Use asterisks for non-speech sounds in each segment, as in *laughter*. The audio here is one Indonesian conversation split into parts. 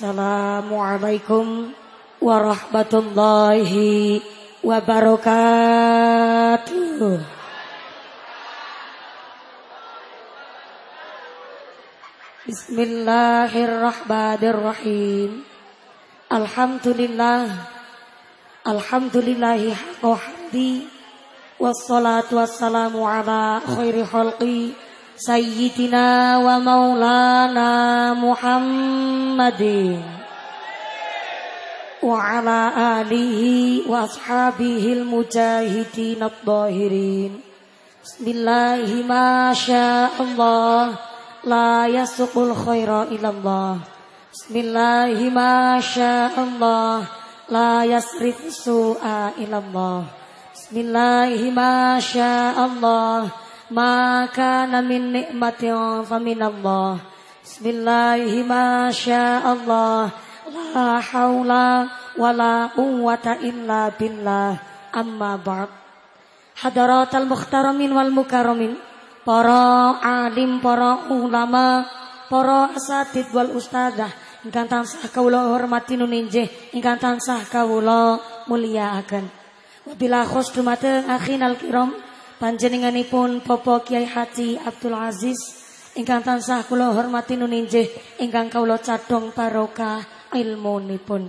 Assalamualaikum warahmatullahi wabarakatuh. Bismillahirrahmanirrahim. Alhamdulillah. Alhamdulillahi haqqa hamdi. Wassalatu wassalamu ala khairi khalqi Sayyidina wa maulana Muhammadin. Wa ala alihi wa ashabihi al-mujahidin al-zahirin Bismillahi ma Allah La yasuqul khaira ilallah. Bismillahi ma Allah La yasrif su'a ilallah. Bismillahi ma Allah maka namin nikmatin faminallah Bismillahi ma Allah La hawla wa la quwwata illa Amma ba'd. Hadaratal mukhtaramin wal mukaramin. Para alim, para ulama Para asatid wal ustadzah Ingkang tansah kawula hormati nuninjih Ingkang tansah kawula mulia akan Wabila khos dumateng akhinal kiram Panjenenganipun Bapak Kiai Haji Abdul Aziz ingkang tansah kula hormati nuninjih ingkang kawula cadhong barokah ilmunipun.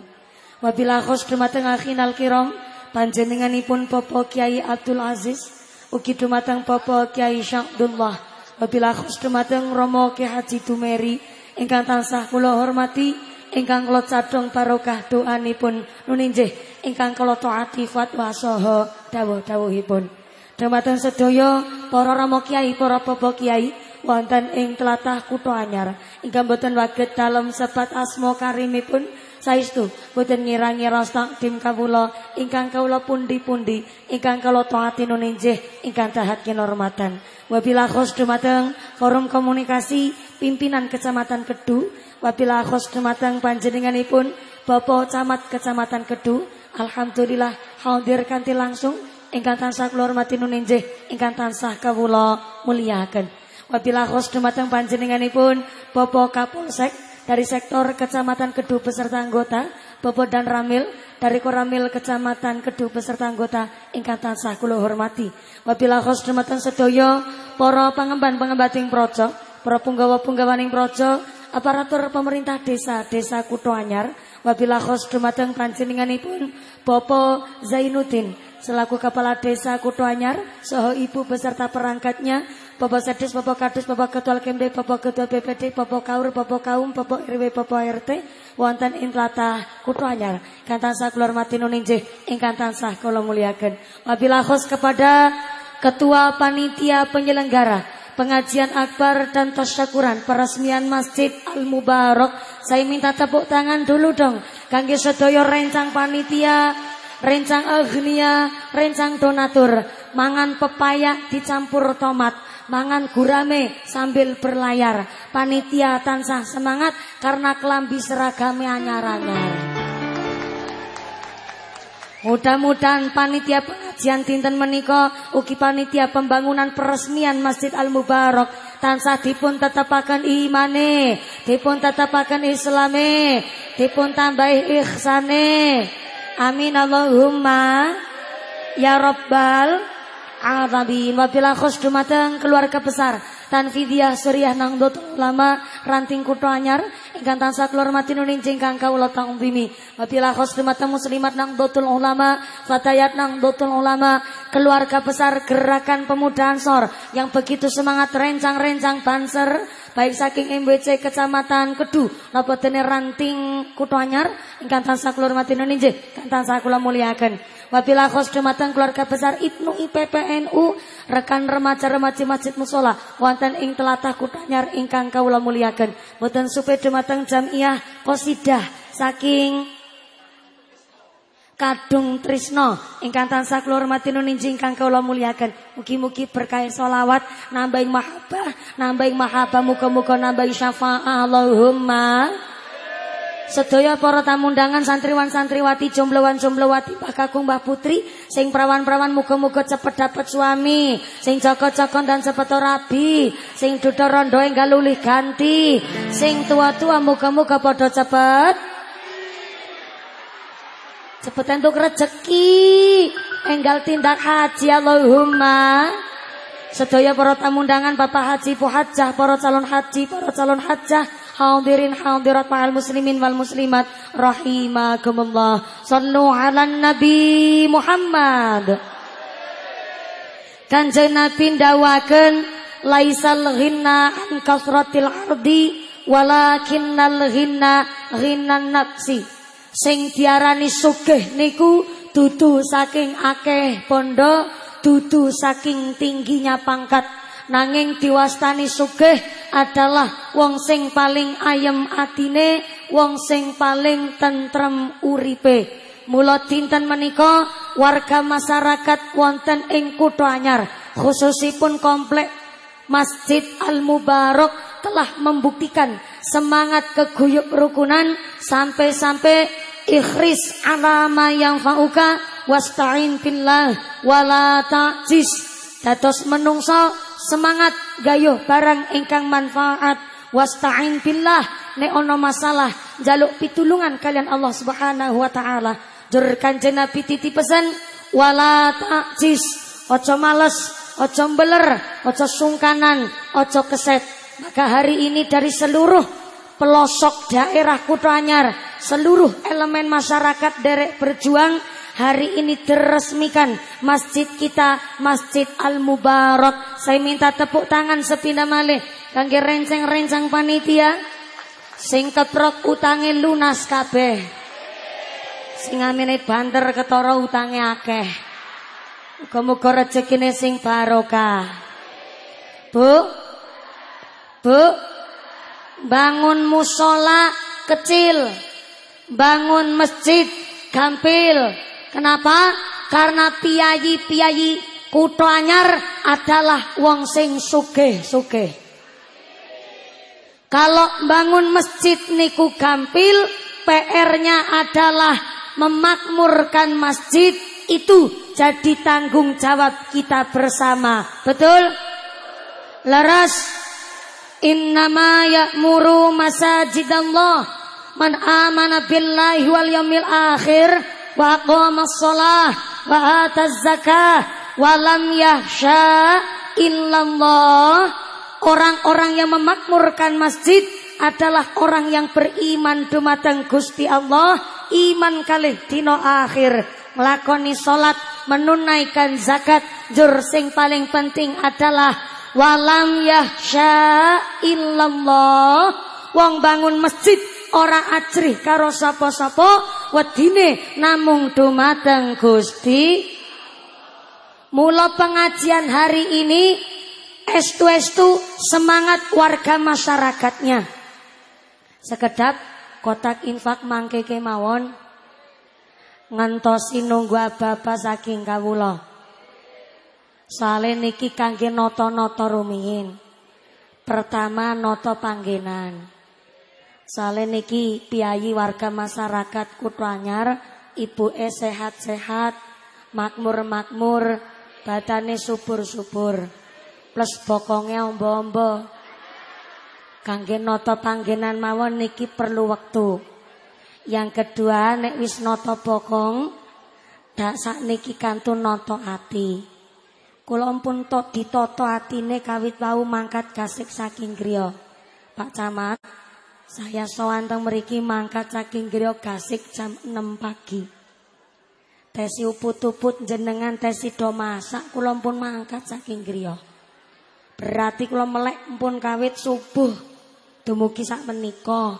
Wabila khos dumateng akhinal kiram panjenenganipun Bapak Kiai Abdul Aziz ugi dumateng Bapak Kiai Syabdullah. Wabila khos dumateng Romo Kiai Haji Dumeri ingkang tansah kula hormati ingkang kula cadhong barokah doanipun nuninjih ingkang kula taati fatwa saha dawuh-dawuhipun. Dumateng sedaya para rama kiai, para bapak kiai wonten ing tlatah Kutha Anyar. Ingkang boten waget dalem sebat asma karimipun. Saestu boten ngira-ngira takdim kawula. Ingkang kawula pundi-pundi ingkang kawula taati nuninjih ingkang tahat kinurmatan. Wabila khos forum komunikasi pimpinan Kecamatan Kedu. Wabila khos dumateng panjenenganipun Bapak Camat Kecamatan Kedu. Alhamdulillah hadir kanthi langsung ingkang tansah kula hormati nuninjih ingkang tansah kawula mulyakaken. Wabila khos dumateng panjenenganipun Bapak Kapolsek dari sektor Kecamatan Kedu beserta anggota, Bapak dan Ramil dari Koramil Kecamatan Kedu beserta anggota ingkang tansah kula hormati. Wabila khos dumateng sedaya para pangemban-pengembating projo, para punggawa-punggawaning projo, aparatur pemerintah desa Desa Kuto Anyar, wabila khos dumateng panjenenganipun Bapak Zainuddin selaku Kepala Desa Kutu Anyar, soho Ibu beserta perangkatnya, Bapak Sedis, Bapak Kadus, Bapak Ketua Kemde, Bapak Ketua BPD, Bapak Kaur, Bapak Kaum, Bapak RW, Bapak RT, wonten ing tlatah Kutu Anyar. Kantan sah keluar mati nuninjih, ingkang tansah kula muliakan. Wabila khos kepada Ketua Panitia Penyelenggara pengajian akbar dan tasyakuran peresmian Masjid Al Mubarak. Saya minta tepuk tangan dulu dong. Kangge sedaya rencang panitia rencang agnia, rencang donatur, mangan pepaya dicampur tomat, mangan gurame sambil berlayar. Panitia tansah semangat karena kelambi seragame anyar-anyar. Mudah-mudahan panitia pengajian dinten menika ugi panitia pembangunan peresmian Masjid Al Mubarak tansah dipun tetepaken imane, dipun tetepaken islame, dipun tambahi ihsane. Amin Allahumma ya rabbal alamin. Wabila khos dumateng keluarga besar Tanfidiah Suriah Nangdut Ulama Ranting Kuto Anyar ingkang tansah kula hormati nuninjing kang kawula bimi. Wabila khos dumateng muslimat Nangdotul Ulama Fatayat Nangdotul Ulama keluarga besar Gerakan Pemuda Ansor yang begitu semangat rencang-rencang banser baik saking MBC Kecamatan Kedu napa dene Ranting Kuto Anyar ingkang tansah kula hormati nuninjih kang tansah kula muliaken wabila khos keluarga besar Ibnu IPPNU rekan remaja-remaja Masjid Musola wonten ing telatah Kuto Anyar ingkang kawula muliaken boten supe dumateng jamiah qasidah saking Kadung Trisno. Ingkang tansah kula hormati nuninji ingkang kula muliakan. Mugi-mugi berkah solawat nambahin mahabbah, nambahin mahabbah muga-muga nambahin syafaat. Allahumma. Sedaya para tamu undangan santriwan santriwati jomblowan jomblowati Pak Kakung Mbah Putri sing prawan-prawan muga-muga cepet dapat suami, sing joko-joko dan cepet rabi, sing duda rondo enggal ganti, sing tua-tua muga-muga padha cepet cepet entuk rezeki, enggal tindak haji Allahumma. Sedaya para tamu undangan Bapak Haji Bu Hajah, para calon haji, para calon hajah. Hadirin hadirat ma'al muslimin wal muslimat rahimakumullah. Sallu ala nabi Muhammad. Kanjeng Nabi ndawaken laisal ghinna an kasratil ardi walakinnal ghinna ghinnan nafsi sing diarani sugih niku dudu saking akeh pondo dudu saking tingginya pangkat nanging diwastani sugih adalah wong sing paling ayem atine, wong sing paling tentrem uripe. Mula dinten menika warga masyarakat wonten ing Kutha Anyar, khususipun komplek Masjid Al Mubarak telah membuktikan semangat keguyup rukunan sampai-sampai ikhris alama yang fauka wasta'in billah wala ta'jiz. Dados menungso semangat gayuh barang ingkang manfaat. Wasta'in billah nek ono masalah jaluk pitulungan kalian Allah Subhanahu wa taala. Jur kanjeng Nabi titi pesan wala ta'jis ojo males ojo beler ojo sungkanan ojo keset. Maka hari ini dari seluruh pelosok daerah Kutanyar seluruh elemen masyarakat derek berjuang Hari ini diresmikan masjid kita Masjid Al Mubarak. Saya minta tepuk tangan sepindah malih kangge renceng-renceng panitia sing keprok utange lunas kabeh. Sing amine banter ketara utange akeh. Muga-muga rezekine sing barokah. Bu? Bu? Bangun musola kecil. Bangun masjid gampil Kenapa? Karena piyayi-piyayi Kutha Anyar adalah wong sing sugih-sugih. Kalau bangun masjid niku gampil, PR-nya adalah memakmurkan masjid itu jadi tanggung jawab kita bersama. Betul? Laras Innama ya'muru masajidallah. Man amana billahi wal yawmil akhir wa aqamas shalah wa ataz zakah wa lam yahsya illallah. Orang-orang yang memakmurkan masjid adalah orang yang beriman dumateng Gusti Allah. Iman kalih dino akhir. Nglakoni salat menunaikan zakat. Jur sing paling penting adalah walam yahsya illallah wong bangun masjid ora ajrih karo sapa-sapa wedine namung dumateng Gusti Mula pengajian hari ini estu-estu semangat warga masyarakatnya. Sekedap kotak infak mangke kemawon ngentosi nunggu bapak saking kawula. Soale niki kangge noto-noto rumiyin. Pertama noto panggenan. Sale niki piyayi warga masyarakat Kutwanyar, ibu e sehat-sehat, makmur-makmur, badane subur-subur. Plus bokonge ombo-ombo. Kangge nata panggenan mawon niki perlu waktu. Yang kedua nek wis nata bokong, dak niki kantun nata ati. Kula ampun to ditata atine kawit wau mangkat gasik saking griya. Pak Camat saya sawanteng meriki mangkat saking griya gasik jam 6 pagi. Tesi uput-uput jenengan tesi do masak kula pun mangkat saking griya. Berarti kula melek pun kawit subuh dumugi sak menika.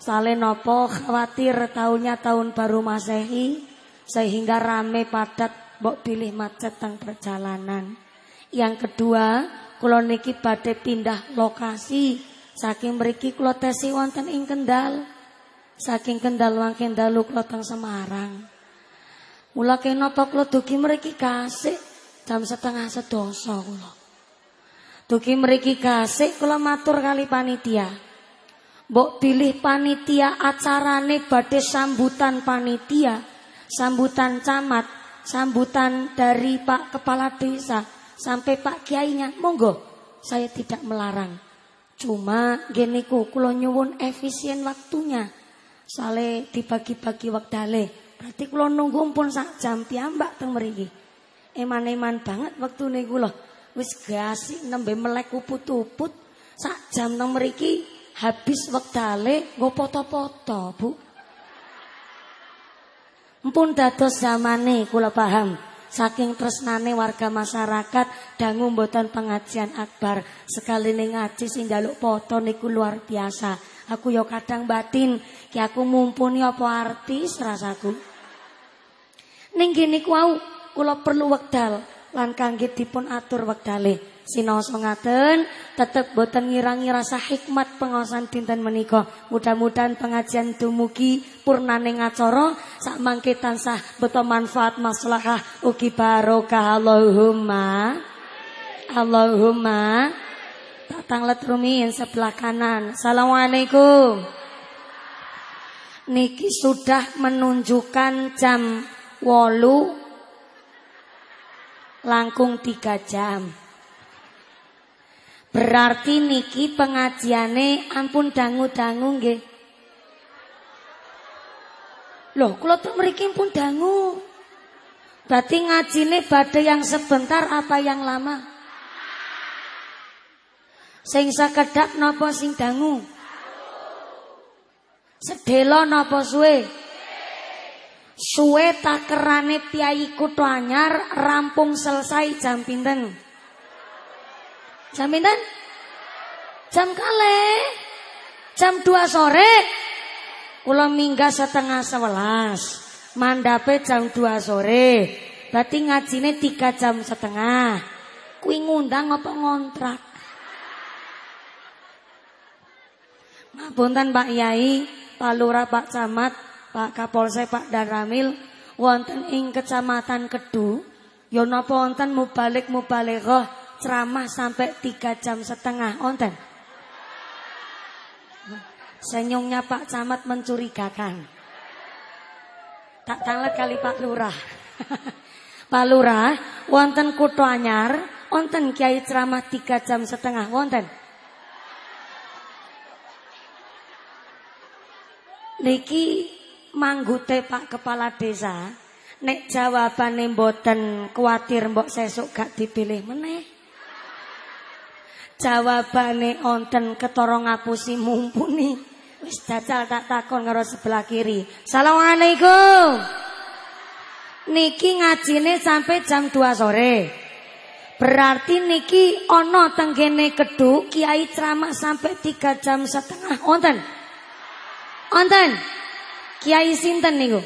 Sale napa khawatir tahunnya tahun baru Masehi sehingga rame padat mbok pilih macet teng perjalanan. Yang kedua, kula niki badhe pindah lokasi Saking mriki kula tesi wonten ing Kendal. Saking Kendal wangken dalu kula teng Semarang. Mula kenapa kula dugi mriki kasih jam setengah sedoso kula. Dugi mriki kasih kula matur kali panitia. Mbok pilih panitia acarane badhe sambutan panitia, sambutan camat, sambutan dari Pak Kepala Desa sampai Pak Kiainya. Monggo, saya tidak melarang. Cuma gini ku kula nyuwun efisien waktunya. Sale dibagi-bagi waktale. Berarti kula nunggu pun sak jam piyambak teng mriki. Eman-eman banget waktune kula. Wis gasik nembe melek uput-uput sak jam teng mriki habis wektale nggo foto-foto, Bu. Mpun dados zamane kula paham. Saking tresnane warga masyarakat dangu mboten pengajian akbar. Sekali ning ngaji sing njaluk foto niku luar biasa. Aku yo kadang batin, ki aku mumpuni apa artis rasaku. Ning kuau kula perlu wekdal lan kangge dipun atur wektale. Sinoso ngaten tetep boten ngirangi rasa hikmat pengawasan dinten menika. Mudah-mudahan pengajian dumugi purnane ngacara sak mangke tansah beto manfaat maslahah ugi barokah Allahumma. Allahumma. Tatang let rumiyin sebelah kanan. Assalamualaikum. Niki sudah menunjukkan jam wolu langkung tiga jam. Berarti niki pengajiane ampun dangu-dangu nggih. Loh, kula tuh mriki pun dangu. Berarti ngajine badhe yang sebentar apa yang lama? Sing sakedhak napa sing dangu? Sedelo napa suwe? Suwe takerane Piyayi Kutho Anyar rampung selesai jam pinten? Jam pinten? Jam kale. Jam 2 sore. Kula minggah setengah sebelas. Mandape jam 2 sore. Berarti ngajine 3 jam setengah. Kuwi ngundang apa ngontrak? Ngapunten Pak Yai, Pak Lurah, Pak Camat, Pak Kapolsek, Pak Daramil wonten ing Kecamatan Kedu, ya napa wonten mubalik mubalighah ceramah sampai tiga jam setengah onten. Senyumnya Pak Camat mencurigakan. Tak tanglet kali Pak Lurah. *laughs* Pak Lurah, wonten kutho anyar, wonten kiai ceramah tiga jam setengah, wonten. Niki manggute Pak Kepala Desa, nek jawabane mboten kuatir mbok sesuk gak dipilih meneh. Jawabane onten ketara ngapusi mumpuni. Wis jajal tak takon karo sebelah kiri. Assalamualaikum. Niki ngajine sampai jam 2 sore. Berarti niki ono tenggene keduk kiai ceramah sampai 3 jam setengah. Onten. Onten. Kiai sinten niku?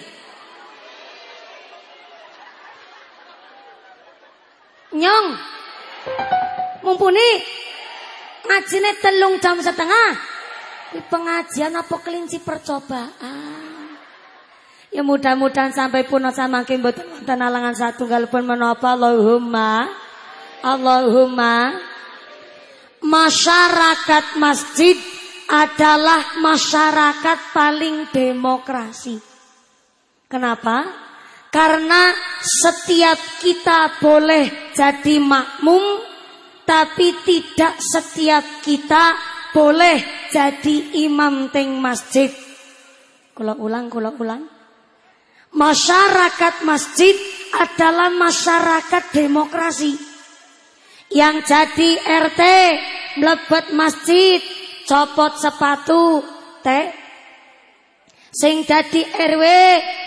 Nyong. Mumpuni. Ngajine telung jam setengah. Ini pengajian apa kelinci percobaan. Ya mudah-mudahan sampai pun samangke mboten wonten alangan satunggal pun menapa Allahumma Allahumma masyarakat masjid adalah masyarakat paling demokrasi. Kenapa? Karena setiap kita boleh jadi makmum tapi tidak setiap kita boleh jadi imam teng masjid. Kalau ulang, kalau ulang. Masyarakat masjid adalah masyarakat demokrasi. Yang jadi RT mlebet masjid, copot sepatu, teh. Sing jadi RW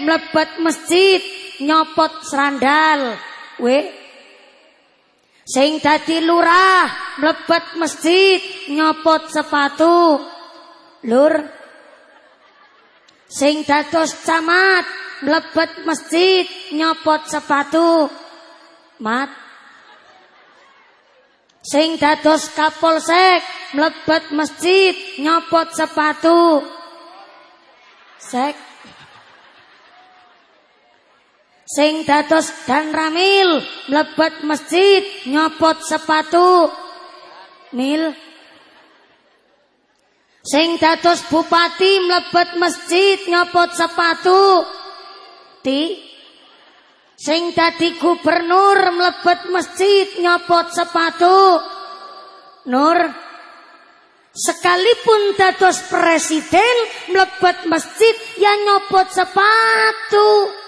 mlebet masjid, nyopot serandal, we Sing dadi lurah mlebet masjid nyopot sepatu. Lur. Sing dados camat mlebet masjid nyopot sepatu. Mat. Sing dados kapolsek mlebet masjid nyopot sepatu. Sek Sing dados dan ramil mlebet masjid nyopot sepatu. Mil Sing dados bupati mlebet masjid nyopot sepatu. Ti Sing dadi gubernur mlebet masjid nyopot sepatu. Nur Sekalipun dados presiden mlebet masjid ya nyopot sepatu.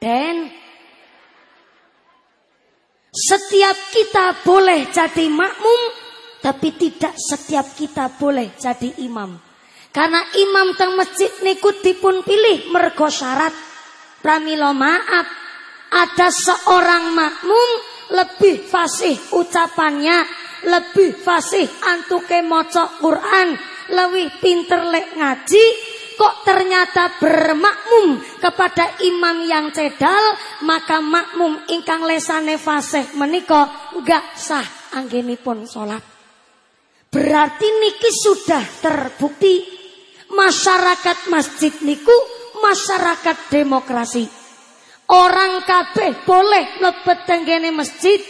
Dan setiap kita boleh jadi makmum, tapi tidak setiap kita boleh jadi imam. Karena imam teng masjid niku dipun pilih mergo syarat. Pramilo maaf, ada seorang makmum lebih fasih ucapannya, lebih fasih antuke maca Quran, lebih pinter lek ngaji, kok ternyata bermakmum kepada imam yang cedal maka makmum ingkang lesane fasih menika enggak sah anggenipun salat berarti niki sudah terbukti masyarakat masjid niku masyarakat demokrasi. Orang kabeh boleh lebet tenggene masjid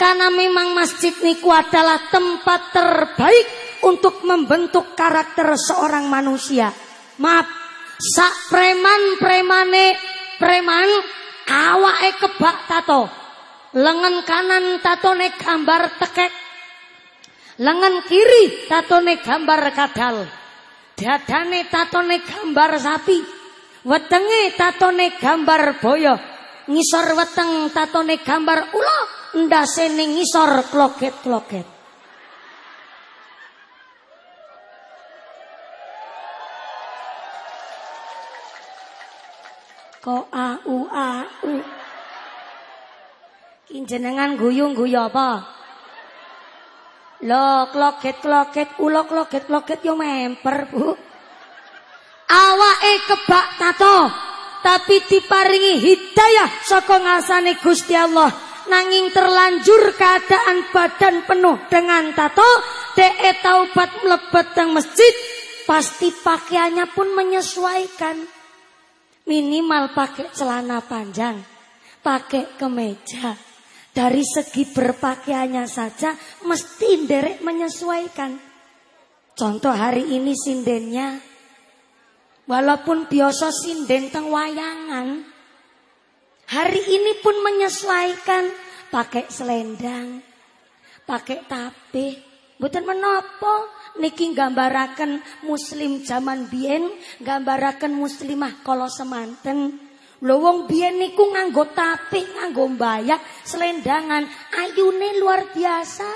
karena memang masjid niku adalah tempat terbaik untuk membentuk karakter seorang manusia Maaf, sak preman-premane preman awake kebak tato. Lengan kanan tatone gambar tekek. Lengan kiri tatone gambar kadal. Dadane tatone gambar sapi. Wetenge tatone gambar boyo. Ngisor weteng tatone gambar ula. Ndase ning ngisor kloget-kloget. Ko a u a u. Kinjenengan guyung-guyu apa? Lo kloket-kloket, ulo kloket-kloket yo memper, Bu. Awake kebak tato, tapi diparingi hidayah saka ngasane Gusti Allah. Nanging terlanjur keadaan badan penuh dengan tato, de taubat mlebet teng masjid, pasti pakaiannya pun menyesuaikan. Minimal pakai celana panjang, pakai kemeja. Dari segi berpakaiannya saja mesti derek menyesuaikan. Contoh hari ini sindennya. Walaupun biasa sinden teng wayangan. Hari ini pun menyesuaikan pakai selendang, pakai tapih, bukan menopo niki gambaraken muslim zaman biyen, gambaraken muslimah kala semanten. Lho wong biyen niku nganggo tapih, nganggo mbayak, selendangan, ayune luar biasa.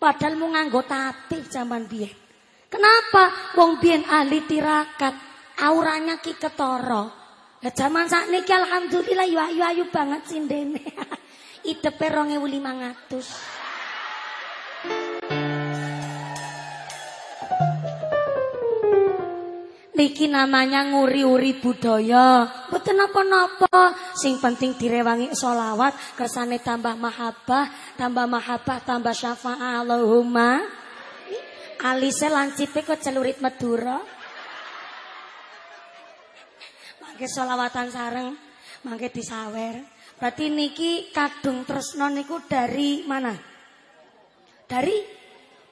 Padahal mu nganggo tapih zaman biyen. Kenapa? Wong biyen ahli tirakat, auranya ki ketara. Ya zaman sakniki alhamdulillah yu ayu-ayu banget sindene. *laughs* Idepe 2500. Niki namanya nguri-uri budaya. Mboten napa-napa. Sing penting direwangi solawat, kersane tambah mahabbah, tambah mahabbah, tambah syafaat Allahumma. Alise lancipe kok celurit Madura. Mangke solawatan sareng, mangke disawer. Berarti niki kadung tresno niku dari mana? Dari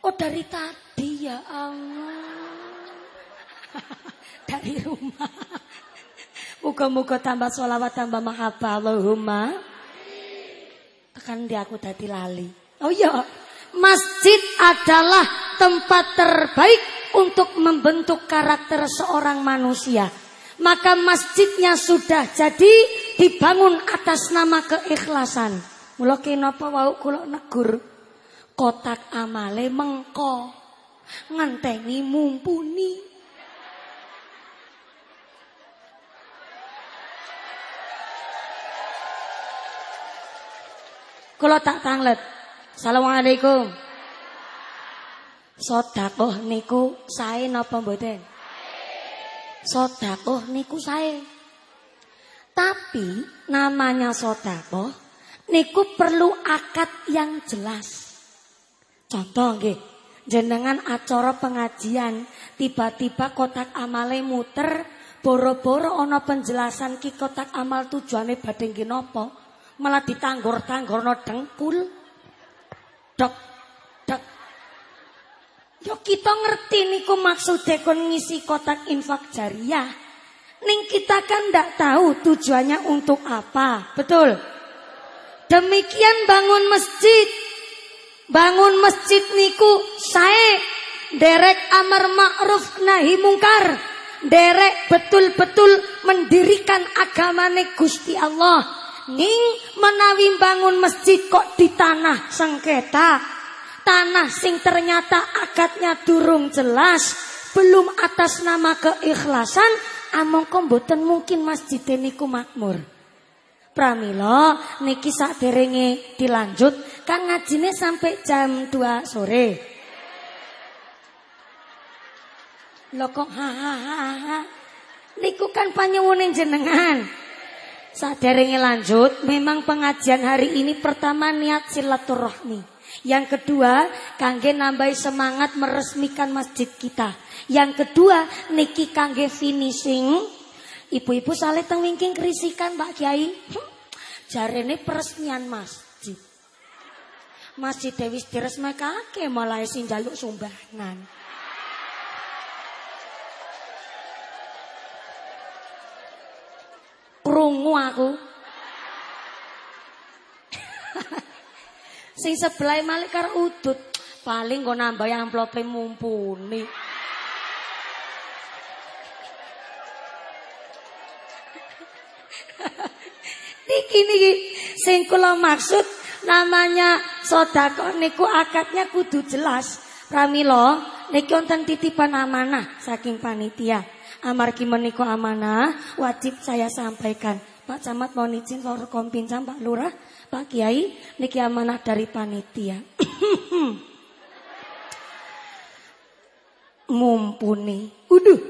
oh dari tadi ya Allah. *laughs* dari rumah. Muka-muka tambah sholawat tambah mahabbah Allahumma. Tekan dia aku tadi lali. Oh iya, masjid adalah tempat terbaik untuk membentuk karakter seorang manusia. Maka masjidnya sudah jadi dibangun atas nama keikhlasan. Mula kenapa wau kula negur kotak amale mengko ngenteni mumpuni Kalau tak tanglet. Assalamualaikum. Sodakoh niku sae napa mboten? Sodakoh niku sae. Tapi namanya sodakoh niku perlu akad yang jelas. Contoh nggih, jenengan acara pengajian tiba-tiba kotak amale muter boro-boro ana penjelasan ki kotak amal tujuane badhe nggih? Malah ditanggor-tanggorno dengkul. Dok, dok. Yo kita ngerti niku maksudnya kon ngisi kotak infak jariah. Ning kita kan ndak tahu tujuannya untuk apa. Betul? Demikian bangun masjid. Bangun masjid niku saya derek amar ma'ruf nahi mungkar. Derek betul-betul mendirikan agamane Gusti Allah. Ning menawi bangun masjid kok di tanah sengketa tanah sing ternyata akadnya durung jelas, belum atas nama keikhlasan, among komboten mungkin masjid niku makmur. Pramilo niki derenge dilanjut kan ngajine sampai jam 2 sore. Lho kok ha ha ha ha. Niku kan jenengan. Saderenge lanjut, memang pengajian hari ini pertama niat silaturahmi. Yang kedua, kangge nambahi semangat meresmikan masjid kita. Yang kedua, niki kangge finishing. Ibu-ibu saleh teng wingking kerisikan Pak Kiai. Hm, jarene peresmian masjid. Masjid Dewi diresmekake mulai sing jaluk sumbangan. Krungu aku. *laughs* Sing sebelah malik karo udut. Paling kok nambah amplope mumpuni. *laughs* niki niki sing kula maksud namanya sedekah niku akadnya kudu jelas. Pramila niki wonten titipan amanah saking panitia. Amargi menika amanah wajib saya sampaikan. Pak Camat mau izin lor kompincam Pak Lurah Pak Kiai, niki amanah dari panitia. *coughs* Mumpuni. Uduh.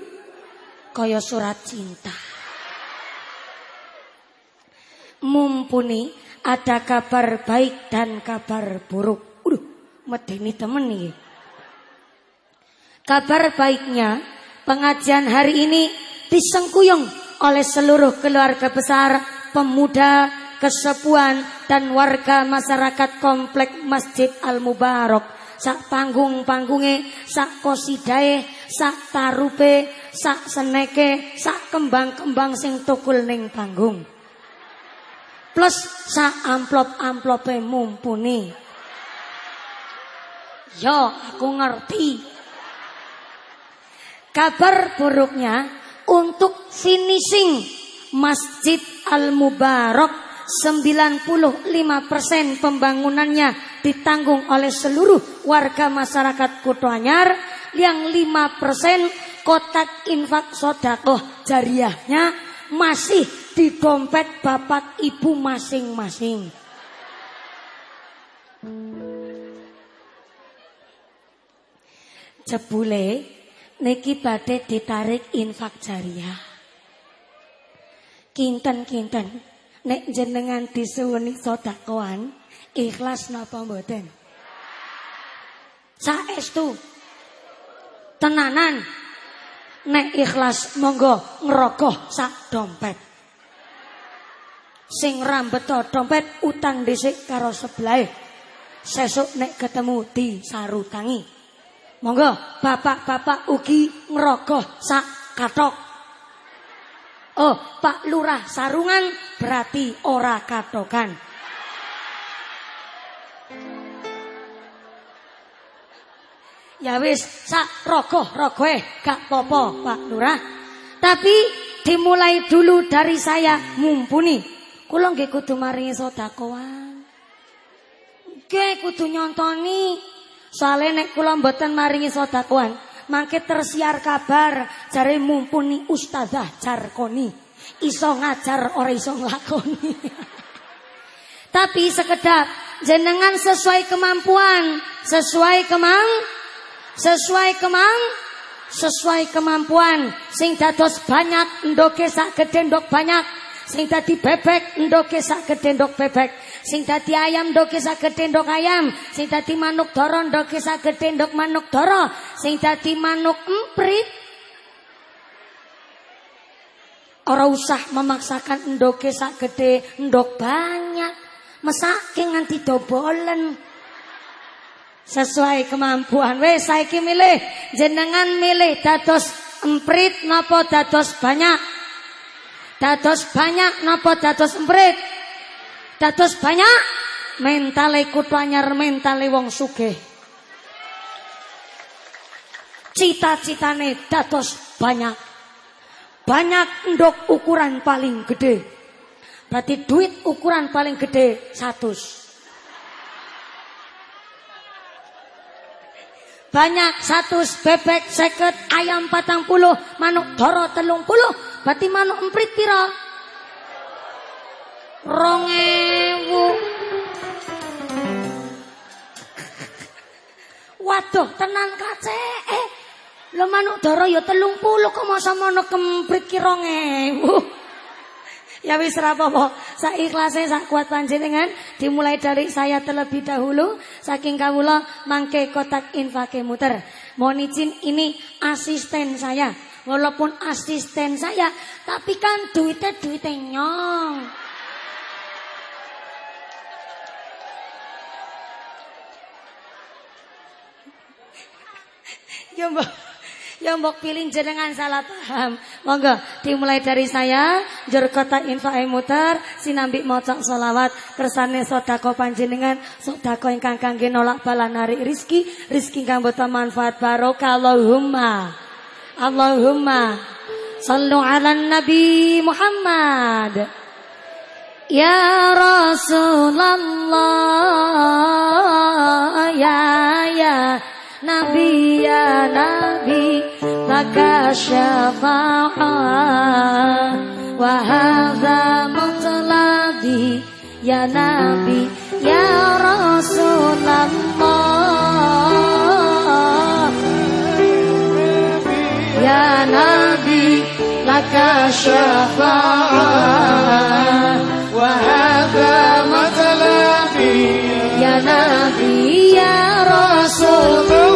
Kaya surat cinta. Mumpuni ada kabar baik dan kabar buruk. Uduh, medeni temen nih. Kabar baiknya, pengajian hari ini disengkuyung oleh seluruh keluarga besar pemuda kesepuan dan warga masyarakat komplek Masjid Al Mubarok sak panggung panggunge sak kosidae sak tarupe sak seneke sak kembang-kembang sing tukul ning panggung. Plus sak amplop-amplope mumpuni. Yo aku ngerti kabar buruknya untuk finishing Masjid Al Mubarak 95% pembangunannya ditanggung oleh seluruh warga masyarakat Kutoanyar yang 5% kotak infak sodakoh jariahnya masih di dompet bapak ibu masing-masing. Jebule niki badhe ditarik infak jariah. Kinten-kinten nek jenengan disuwuni sedekahan ikhlas napa mboten? Saestu. Tenanan. Nek ikhlas monggo ngerogoh sak dompet. Sing rambeto dompet utang dhisik karo sesuk nek ketemu di sarutangi monggo bapak-bapak ugi ngerogoh sak katok Oh, Pak Lurah sarungan berarti ora katokan. Ya wis, sak rogoh rogoh gak popo Pak Lurah. Tapi dimulai dulu dari saya mumpuni. Kula nggih kudu maringi sedekahan. Nggih kudu nyontoni. Soale nek kula mboten maringi sedekahan, mangke tersiar kabar jare mumpuni ustazah Jarkoni. Iso ngajar ora iso nglakoni. *laughs* Tapi sekedap jenengan sesuai kemampuan, sesuai kemang sesuai kemang sesuai kemampuan. Sing dados banyak ndoke sak gedhe ndok banyak. Sing dadi bebek ndoke sak gedhe ndok bebek Sing dadi ayam ndoke saged ndok ayam, sing dadi manuk dara ndoke saged ndok manuk dara, sing dadi manuk emprit Ora usah memaksakan ndoke sak gede, ndok banyak. Mesake nganti dobolen. sesuai kemampuan. Wes saiki milih jenengan milih dados emprit napa dados banyak? Dados banyak napa dados emprit? Dados banyak mentale kutwanyar mentale wong sugih. Cita-citane dados banyak. Banyak ndok ukuran paling gede. Berarti duit ukuran paling gede satu. Banyak satu bebek seket ayam patang puluh manuk doro telung puluh berarti manuk emprit piro rongewu waduh tenan kace eh lo manuk doro ya telung puluh kok masa manuk kemprit ki rongewu Ya wis rapopo, sak ikhlase sak kuat panjenengan dimulai dari saya terlebih dahulu saking kawula mangke kotak infake muter. Mohon izin ini asisten saya. Walaupun asisten saya, tapi kan duitnya duitnya nyong. Ya mbak. Yang mbok pilih jenengan salah paham. Monggo dimulai dari saya jur kota info muter sinambi mocok solawat kersane sodako panjenengan sodako ingkang kangge nolak bala narik rizki rizki kang boten manfaat barokah Allahumma Allahumma sallu ala nabi Muhammad Ya Rasulullah ya ya Nabi ya Nabi laka syafa'a wa hadza mutlabi ya Nabi ya Rasulullah. Ya Nabi laka syafa'a wa hadza mutlabi ya Nabi ya Rasulullah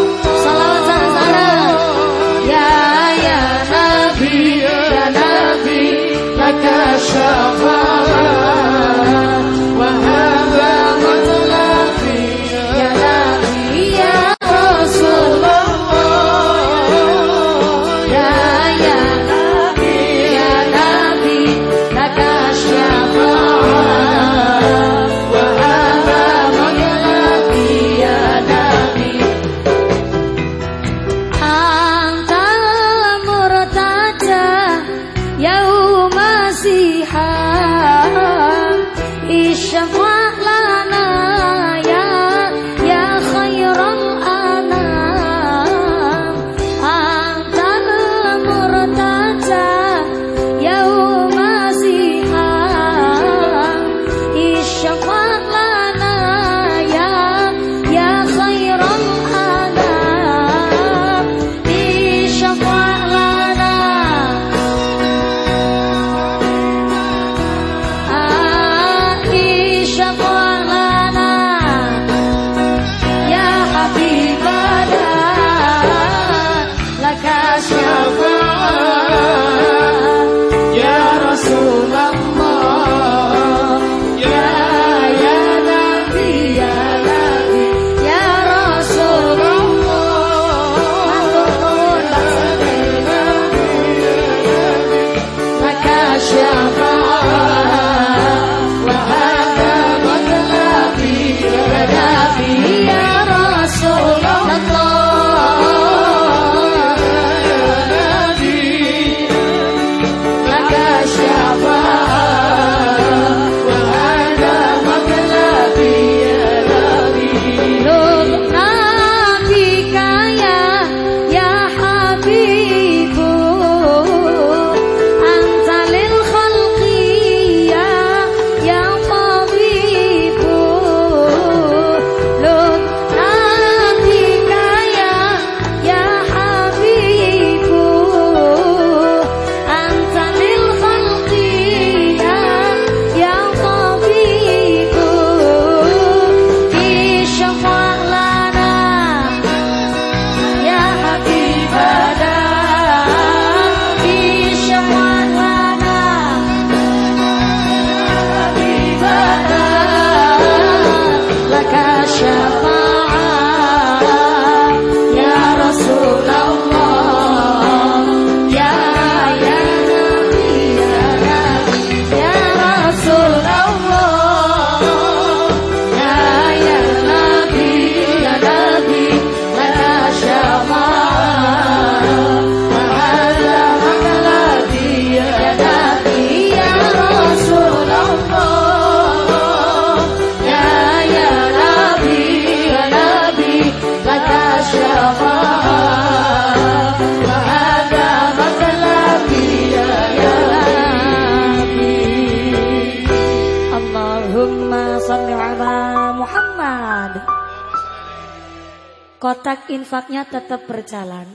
Kotak infaknya tetap berjalan.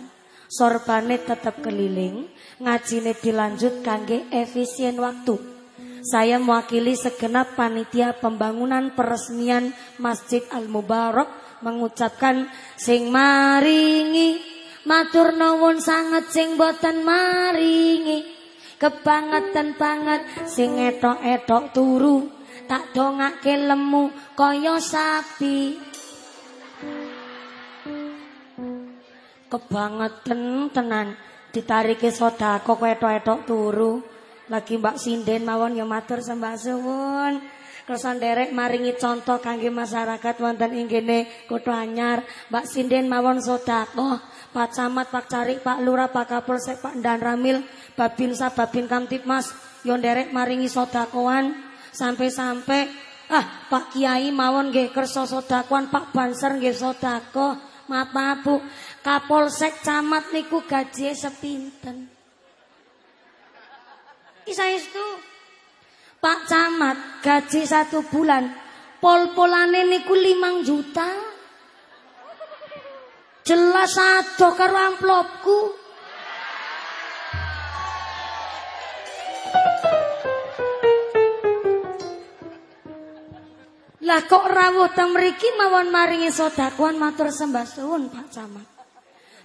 Sorbane tetap keliling, ngajine dilanjut kangge efisien waktu. Saya mewakili segenap panitia pembangunan peresmian Masjid Al Mubarak mengucapkan sing maringi matur nuwun sangat sing boten maringi kebangetan banget sing etok-etok turu tak dongake lemu kaya sapi kebangetan tenan ditarike sedekah kok etok-etok turu. Lagi Mbak Sinden mawon ya matur sembah suwun. Kersa derek maringi contoh kangge masyarakat wonten ing kene Kutha. Mbak Sinden mawon sedekah. Pak Camat, Pak Carik, Pak Lurah, Pak Kapolsek, Pak Dan Ramil, Babinsa, Babin Kamtipmas, yo derek maringi sedekahan sampai-sampai ah Pak Kiai mawon nggih kersa sedekahan, Pak Banser sedekah. Maaf, maaf Bu. Kapolsek camat niku gaji sepinten. Isa itu Pak camat gaji satu bulan. Pol-polane niku limang juta. Jelas aja karo amplopku. Lah kok rawuh teng mriki mawon maringi sedekah matur sembah suwun Pak Camat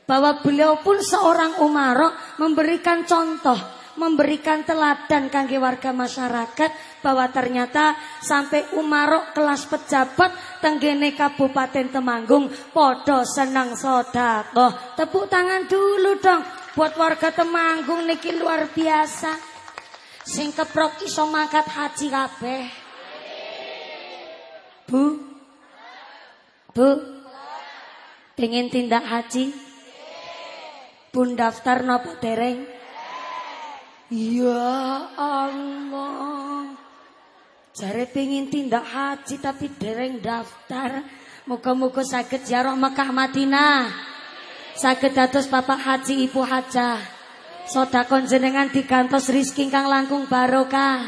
bahwa beliau pun seorang umarok memberikan contoh, memberikan teladan kangge warga masyarakat bahwa ternyata sampai umarok kelas pejabat tenggene Kabupaten Temanggung podo senang sodako. Tepuk tangan dulu dong buat warga Temanggung niki luar biasa. Sing keprok iso mangkat haji kabeh. Bu. Bu. Pengen tindak haji? Pun daftar napa dereng? Ya Allah. Jare pengin tindak haji tapi dereng daftar. Muga-muga saged ziarah Mekah Madinah. Saged dados Bapak Haji Ibu Hajah. Sodakon jenengan digantos rizki ingkang langkung barokah.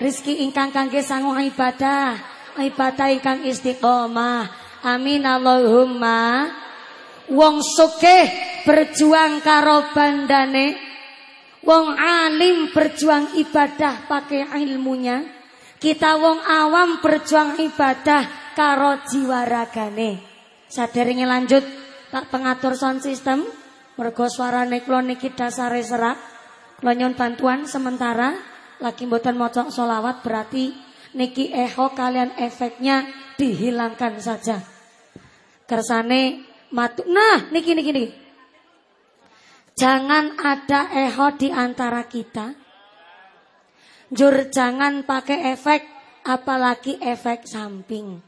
Rizki ingkang kangge sangu ibadah. Ibadah ingkang istiqomah. Amin Allahumma. Wong sugih berjuang karo bandane. Wong alim berjuang ibadah pakai ilmunya. Kita wong awam berjuang ibadah karo jiwa ragane. Saderinge lanjut tak pengatur sound system. Mergo suarane kula niki dasare serak. Kula bantuan sementara. Lagi mboten maca solawat berarti niki eho kalian efeknya dihilangkan saja. Kersane matu nah niki niki niki Jangan ada eho di antara kita. Jur jangan pakai efek apalagi efek samping.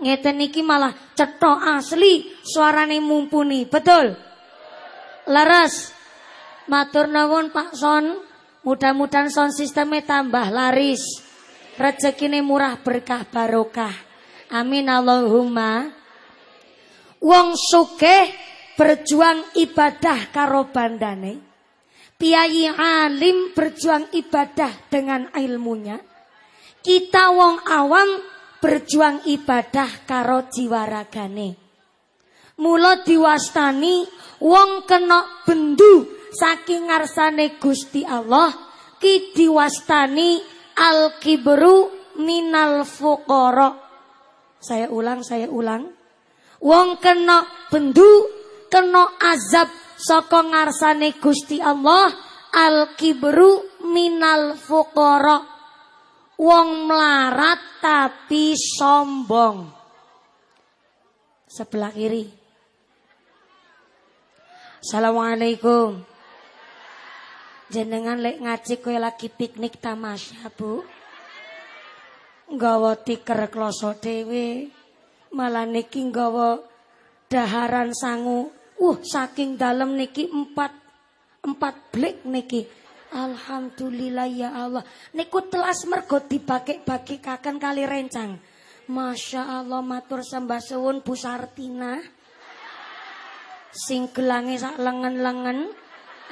Ngeten niki malah cetok asli suarane mumpuni, betul? Laras. Matur nuwun Pak Son, mudah-mudahan son sistemnya tambah laris. Rezekine murah berkah barokah. Amin Allahumma. Wong sugih berjuang ibadah karo bandane. Piyayi alim berjuang ibadah dengan ilmunya. Kita wong awam berjuang ibadah karo jiwa ragane. Mula diwastani wong kena bendu saking ngarsane Gusti Allah ki diwastani al kibru minal fuqara. Saya ulang, saya ulang. Wong kena bendu kena azab saka ngarsane Gusti Allah al kibru minal fuqara. Wong melarat tapi sombong. Sebelah kiri. Assalamualaikum. Jenengan lek ngaji kowe lagi piknik tamasya bu? Nggawa tiker kloso dhewe malah niki nggawa daharan sangu Uh, saking dalam niki empat empat blik niki. Alhamdulillah ya Allah. Niku telas mergo dibagi-bagi kakan kali rencang. Masya Allah matur sembah suwun Bu Sartina. Sing gelange sak lengen-lengen.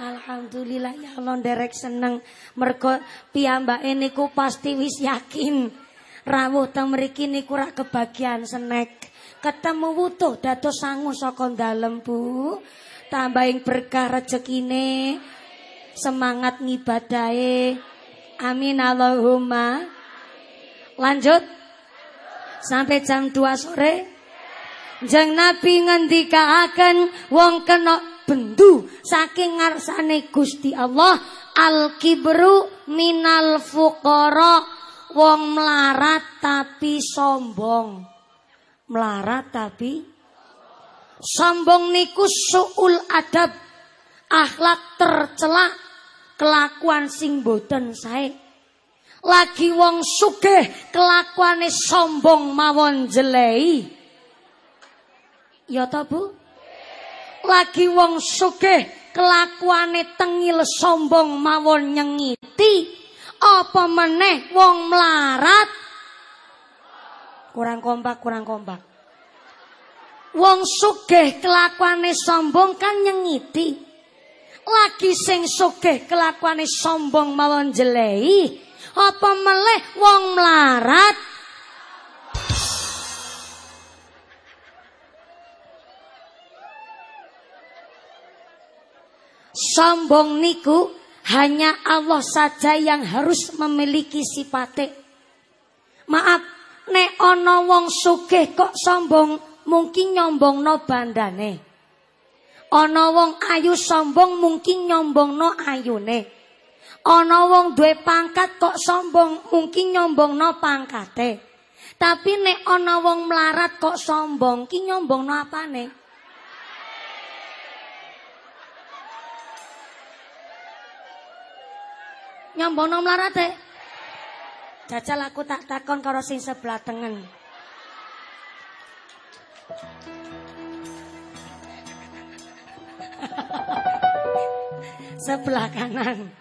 Alhamdulillah ya Allah derek seneng. Mergo piyambake niku pasti wis yakin. Rawuh teng mriki niku rak kebagian snack. Ketemu wutuh dados sangu saka dalem, Bu. Tambahin berkah rezekine, semangat ngibadahe. Amin Allahumma. Lanjut. Sampai jam 2 sore. Jeng Nabi ngendikaaken wong kena bendu saking ngarsane Gusti Allah al kibru minal fuqara wong melarat tapi sombong. Melarat tapi sombong niku suul adab, akhlak tercela, kelakuan sing boten sae. Lagi wong sugih kelakuane sombong mawon jelei. Ya ta Bu? Lagi wong sugih kelakuane tengil sombong mawon nyengiti. Apa meneh wong melarat? Kurang kompak, kurang kompak. Wong sugih kelakuane sombong kan nyengiti. Lagi sing sugih kelakuane sombong mawon jelei. Apa meneh wong melarat? Sombong niku hanya Allah saja yang harus memiliki sifatnya. Maaf, nek ono wong sugih kok sombong, mungkin nyombong no bandane. Ono wong ayu sombong mungkin nyombong no ayune. Ono wong duwe pangkat kok sombong mungkin nyombong no pangkate. Tapi nek ono wong melarat kok sombong, ki nyombong no apane? Nyambono mlarate. Jajal aku tak takon karo sing sebelah tengen. *laughs* sebelah kanan.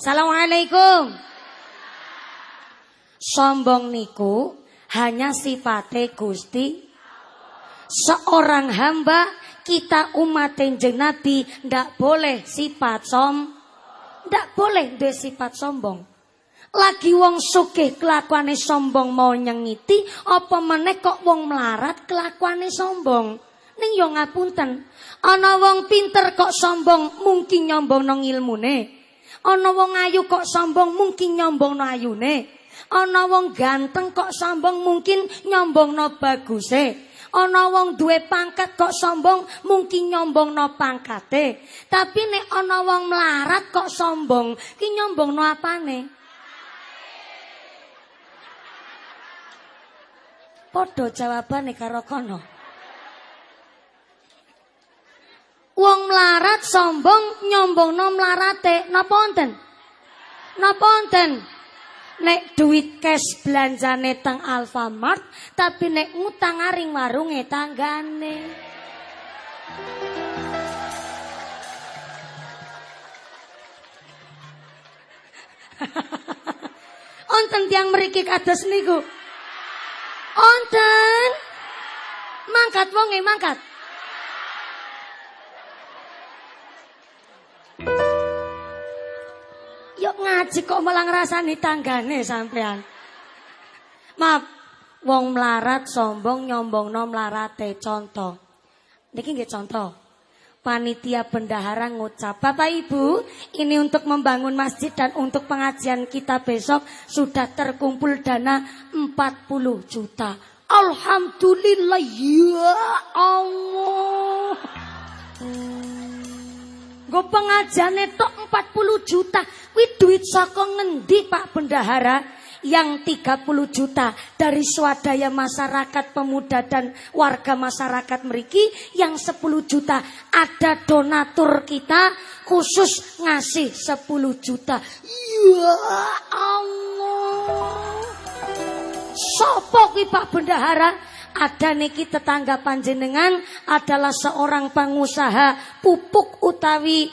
Assalamualaikum. Sombong niku hanya sifate Gusti seorang hamba kita umat Nabi ndak boleh sifat som ndak boleh duwe sifat sombong. Lagi wong sugih kelakuane sombong mau nyengiti, apa meneh kok wong melarat kelakuane sombong. Ning yo ngapunten, ana wong pinter kok sombong mungkin nyombong nang ilmune. Ana wong ayu kok sombong mungkin nyombong no ayune. Ana wong ganteng kok sombong mungkin nyombong no baguse. Ana wong duwe pangkat kok sombong, mungkin nyombong no pangkate. Tapi nek ana wong melarat kok sombong, ki nyombong no apane? Podo jawabane karo kono. Wong melarat sombong nyombong no melarate. Napa wonten? Napa wonten? Nek duit cash belanjane teng Alfamart, tapi nek ngutang aring warunge tanggane. *laughs* Onten tiang meriki kados niku. Onten. Mangkat wonge mangkat. Ngaji kok malah ngrasani tanggane sampean. Maaf, wong melarat sombong nyombong no melarate contoh. Niki nggih contoh. Panitia bendahara ngucap, Bapak Ibu, ini untuk membangun masjid dan untuk pengajian kita besok sudah terkumpul dana 40 juta. Alhamdulillah ya Allah. Gue pengajian tok 40 juta. Kuwi duit saka ngendi Pak Bendahara? Yang 30 juta dari swadaya masyarakat pemuda dan warga masyarakat meriki yang 10 juta ada donatur kita khusus ngasih 10 juta. Ya Allah. Sopo kuwi Pak Bendahara? Ada niki tetangga panjenengan adalah seorang pengusaha pupuk utawi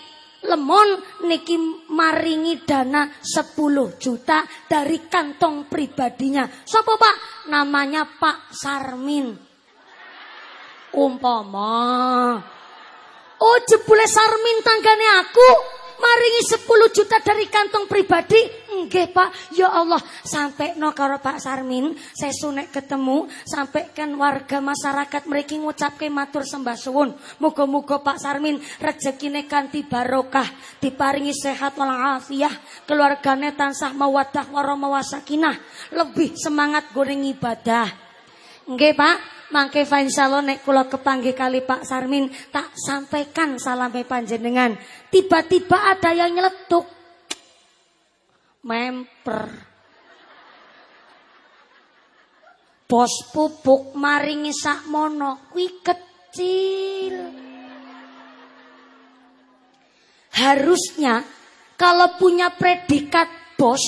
lemon niki maringi dana 10 juta dari kantong pribadinya. Sopo Pak? Namanya Pak Sarmin. Umpama. Oh jebule Sarmin tanggane aku. Maringi 10 juta dari kantong pribadi? Nggih, Pak. Ya Allah, sampai no karo Pak Sarmin, saya sunek ketemu, sampaikan warga masyarakat mereka ngucapke matur sembah suwun. Muga-muga Pak Sarmin rezekine kanthi barokah, diparingi sehat walafiat, keluargane tansah mawaddah warahmah wasakinah, lebih semangat goreng ibadah. Nggih, Pak. Mangke insyaallah nek kula kepanggih kali Pak Sarmin tak sampaikan salame panjenengan. Tiba-tiba ada yang nyeletuk. Memper. Bos pupuk maringi sakmono kuwi kecil. Harusnya kalau punya predikat bos,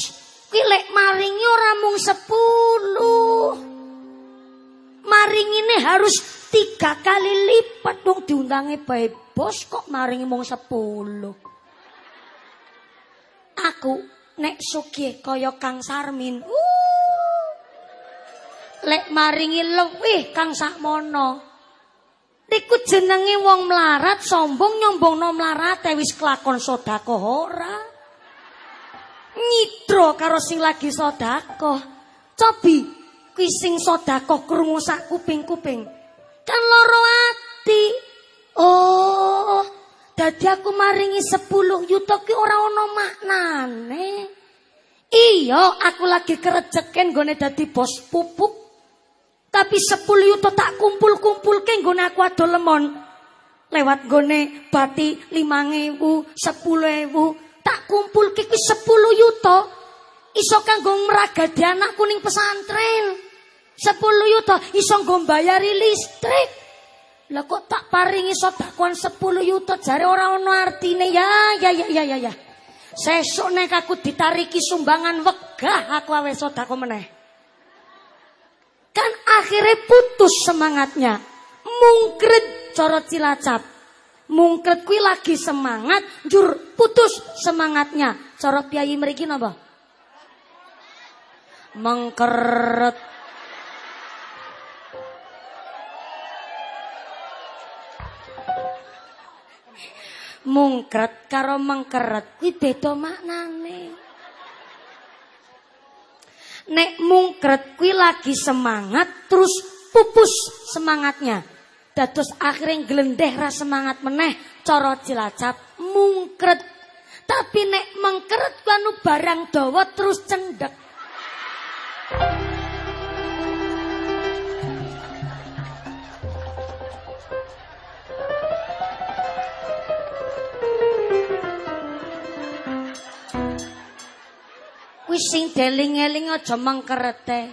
kuwi lek maringi ora mung 10 maring ini harus tiga kali lipat dong diundangi bae bos kok maringi mong sepuluh. Aku nek suki kaya Kang Sarmin. Uh, lek maringi luwih Kang Sakmono. Niku jenenge wong melarat sombong nyombong no melarat wis kelakon sodako ora. Nyidro karo sing lagi sodako. Cobi kuwi sing sedekah krungu sak kuping-kuping. Kan loro ati. Oh, dadi aku maringi 10 yuta ki ora ana maknane. Iya, aku lagi kerejeken gone dadi bos pupuk. Tapi 10 yuta tak kumpul-kumpulke nggone aku ado lemon. Lewat gone bati 5000, 10000, tak kumpulke ki 10 yuta. Iso kanggo mragadi anakku ning pesantren. 10 yuta iso nggo mbayari listrik. Lah kok tak paringi sedekah 10 yuta jare ora ono artine ya ya ya ya ya ya. Sesuk nek aku ditariki sumbangan wegah aku awe sedekah meneh. Kan akhirnya putus semangatnya. Mungkret cara Cilacap. Mungkret kuwi lagi semangat, jur putus semangatnya. Cara piyayi mriki napa? Mengkeret mungkret karo mengkeret kuwi beda maknane. Nek mungkret kuwi lagi semangat terus pupus semangatnya. Dados akhirnya gelendeh rasa semangat meneh cara Cilacap mungkret. Tapi nek mengkeret kuwi barang dawa terus cendek. Kuwi sing deling-eling aja mengkerete.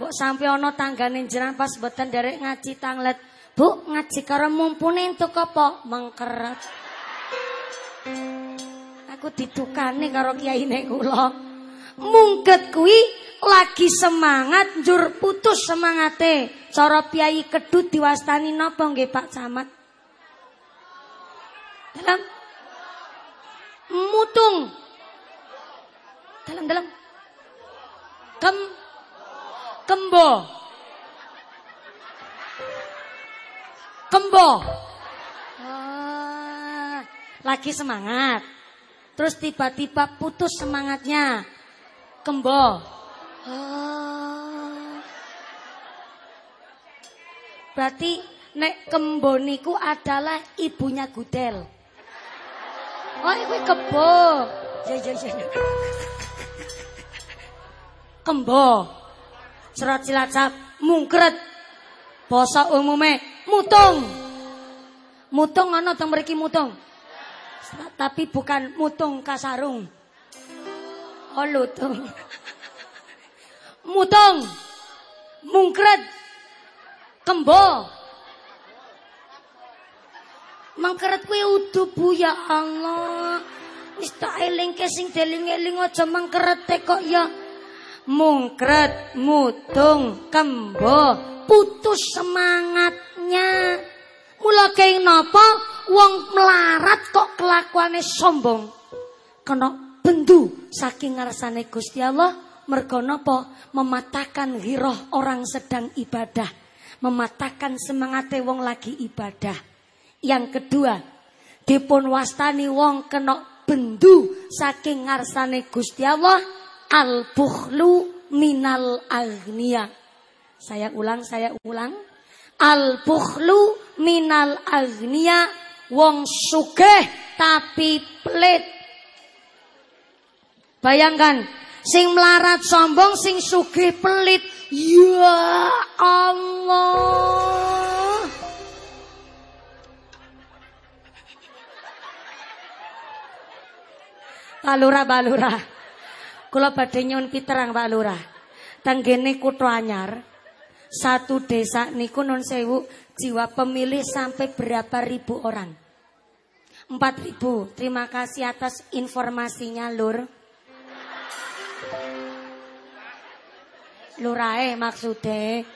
Mbok sampe ana tanggane jenengan pas mboten derek ngaji tanglet. Bu, ngaji karo mumpune entuk apa? Mengkeret. Aku ditukane karo kiyaine kula. Mungket kuwi lagi semangat njur putus semangate. Cara piyai kedut diwastani napa nggih Pak Camat? Dalam mutung dalam-dalam. Kem Kembo. Kembo. Ah, lagi semangat. Terus tiba-tiba putus semangatnya. Kembo. Ah. Berarti nek kembo niku adalah ibunya Gudel. Oh, itu kebo. Ya, ya, ya. Kembo. Serat Cilacap mungkret. Basa umume mutung. Mutung ana teng mriki mutung. Tapi bukan mutung kasarung. Oh lutung. *laughs* mutung. Mungkret. Kembo. Mangkeret kuwi udu Bu ya Allah. Wis tak elingke sing deling-eling aja mangkerete kok ya mungkret, mutung, kembo, putus semangatnya. Mula kayak napa wong melarat kok kelakuannya sombong. Kena bendu saking ngarsane Gusti Allah mergo napa mematahkan giroh orang sedang ibadah, mematahkan semangatnya wong lagi ibadah. Yang kedua, dipun wastani wong kena bendu saking ngarsane Gusti Allah al bukhlu minal agniya. Saya ulang, saya ulang. Al bukhlu minal agniya wong sugih tapi pelit. Bayangkan, sing melarat sombong, sing sugih pelit. Ya Allah. Pak Lurah. Kula badhe nyuwun piterang Pak Lurah. Tenggene Kutha Anyar, satu desa niku non sewu jiwa pemilih sampai berapa ribu orang? Empat ribu. Terima kasih atas informasinya, Lur. Lurae maksudnya.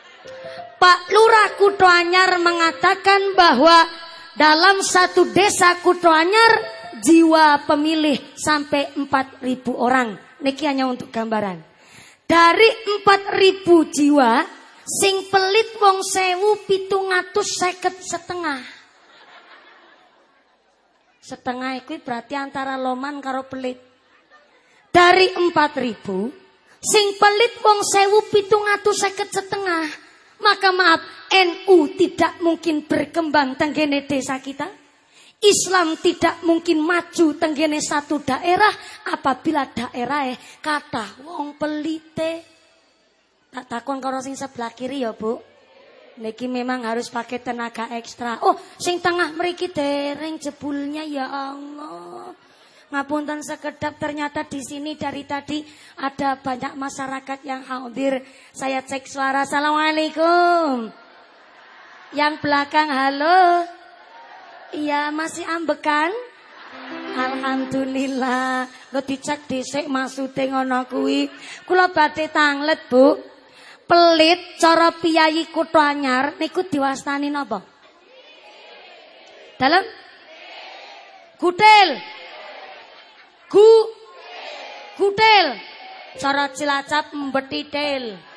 Pak Lurah Kuto Anyar mengatakan bahwa dalam satu desa Kuto Anyar jiwa pemilih sampai 4000 orang. Niki hanya untuk gambaran. Dari 4000 jiwa, sing pelit wong sewu pitung atus seket setengah. Setengah itu berarti antara loman karo pelit. Dari 4000, sing pelit wong sewu pitung atus seket setengah. Maka maaf, NU tidak mungkin berkembang tenggene desa kita. Islam tidak mungkin maju tenggene satu daerah apabila daerah eh kata wong pelite. Tak takon karo sing sebelah kiri ya, Bu. Niki memang harus pakai tenaga ekstra. Oh, sing tengah mriki dereng jebulnya ya Allah. Ngapunten sekedap ternyata di sini dari tadi ada banyak masyarakat yang hadir. Saya cek suara. Assalamualaikum. Yang belakang halo. Iya, masih ambekan? Alhamdulillah. Lo dicek dhisik maksude ngono kuwi. Kula badhe tanglet, Bu. Pelit cara piyayi kutha anyar niku diwastani napa? Dalam Kutil. Gu Kutil. Cara Cilacap mbetitil.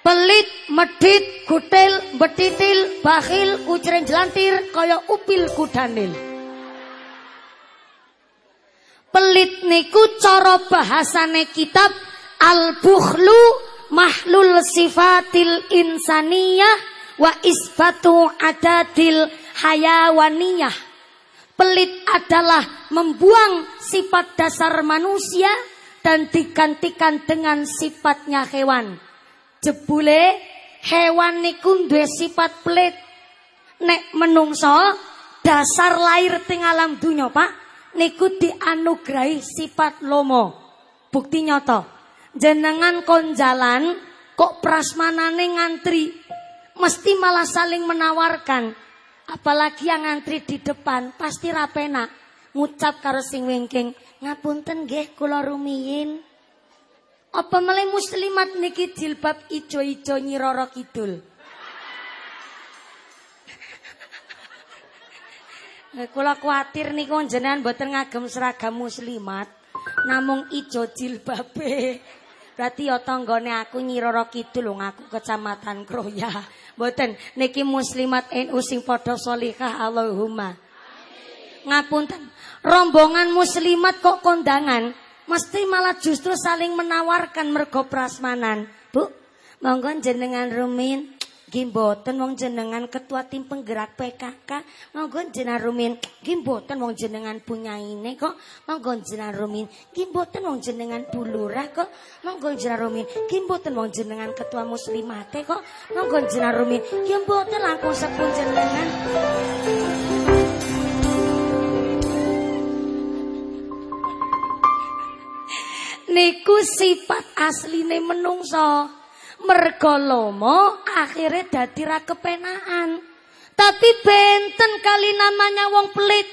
Pelit, medit, gutil, betitil, bakhil, kuceren jelantir, kaya upil kudanil. Pelit niku cara bahasane kitab Al-Bukhlu mahlul sifatil insaniyah wa isbatu adatil hayawaniyah. Pelit adalah membuang sifat dasar manusia dan digantikan dengan sifatnya hewan. Jebule hewan niku duwe sifat pelit. Nek menungso dasar lahir teng alam dunya, Pak, niku dianugerahi sifat lomo. Bukti nyata. Jenengan kon jalan kok prasmanane ngantri. Mesti malah saling menawarkan. Apalagi yang ngantri di depan pasti rapena. Ngucap karo sing wingking, ngapunten nggih kula rumiyin. Apa mulai muslimat niki jilbab ijo-ijo nyiroro kidul? Kula kuatir niku jenengan mboten ngagem seragam muslimat, namung ijo jilbabe. Berarti ya tanggane aku nyiroro kidul lho ngaku kecamatan Kroya. Mboten niki muslimat NU sing padha salihah Allahumma. Ngapunten. Rombongan muslimat kok kondangan Mesti malah justru saling menawarkan mergo prasmanan. Bu, monggo jenengan rumin. Gimboten wong jenengan ketua tim penggerak PKK. Monggo jenengan rumin. Gimboten wong jenengan punya ini kok. Monggo jenengan rumin. Gimboten wong jenengan bulurah kok. Monggo jenengan rumin. Gimboten wong jenengan ketua muslimate kok. Monggo jenengan rumin. Gimboten langkung sepun jenengan. Niku sifat asline menungso. Mergo lomo akhirnya dadi ra kepenaan. Tapi benten kali namanya wong pelit.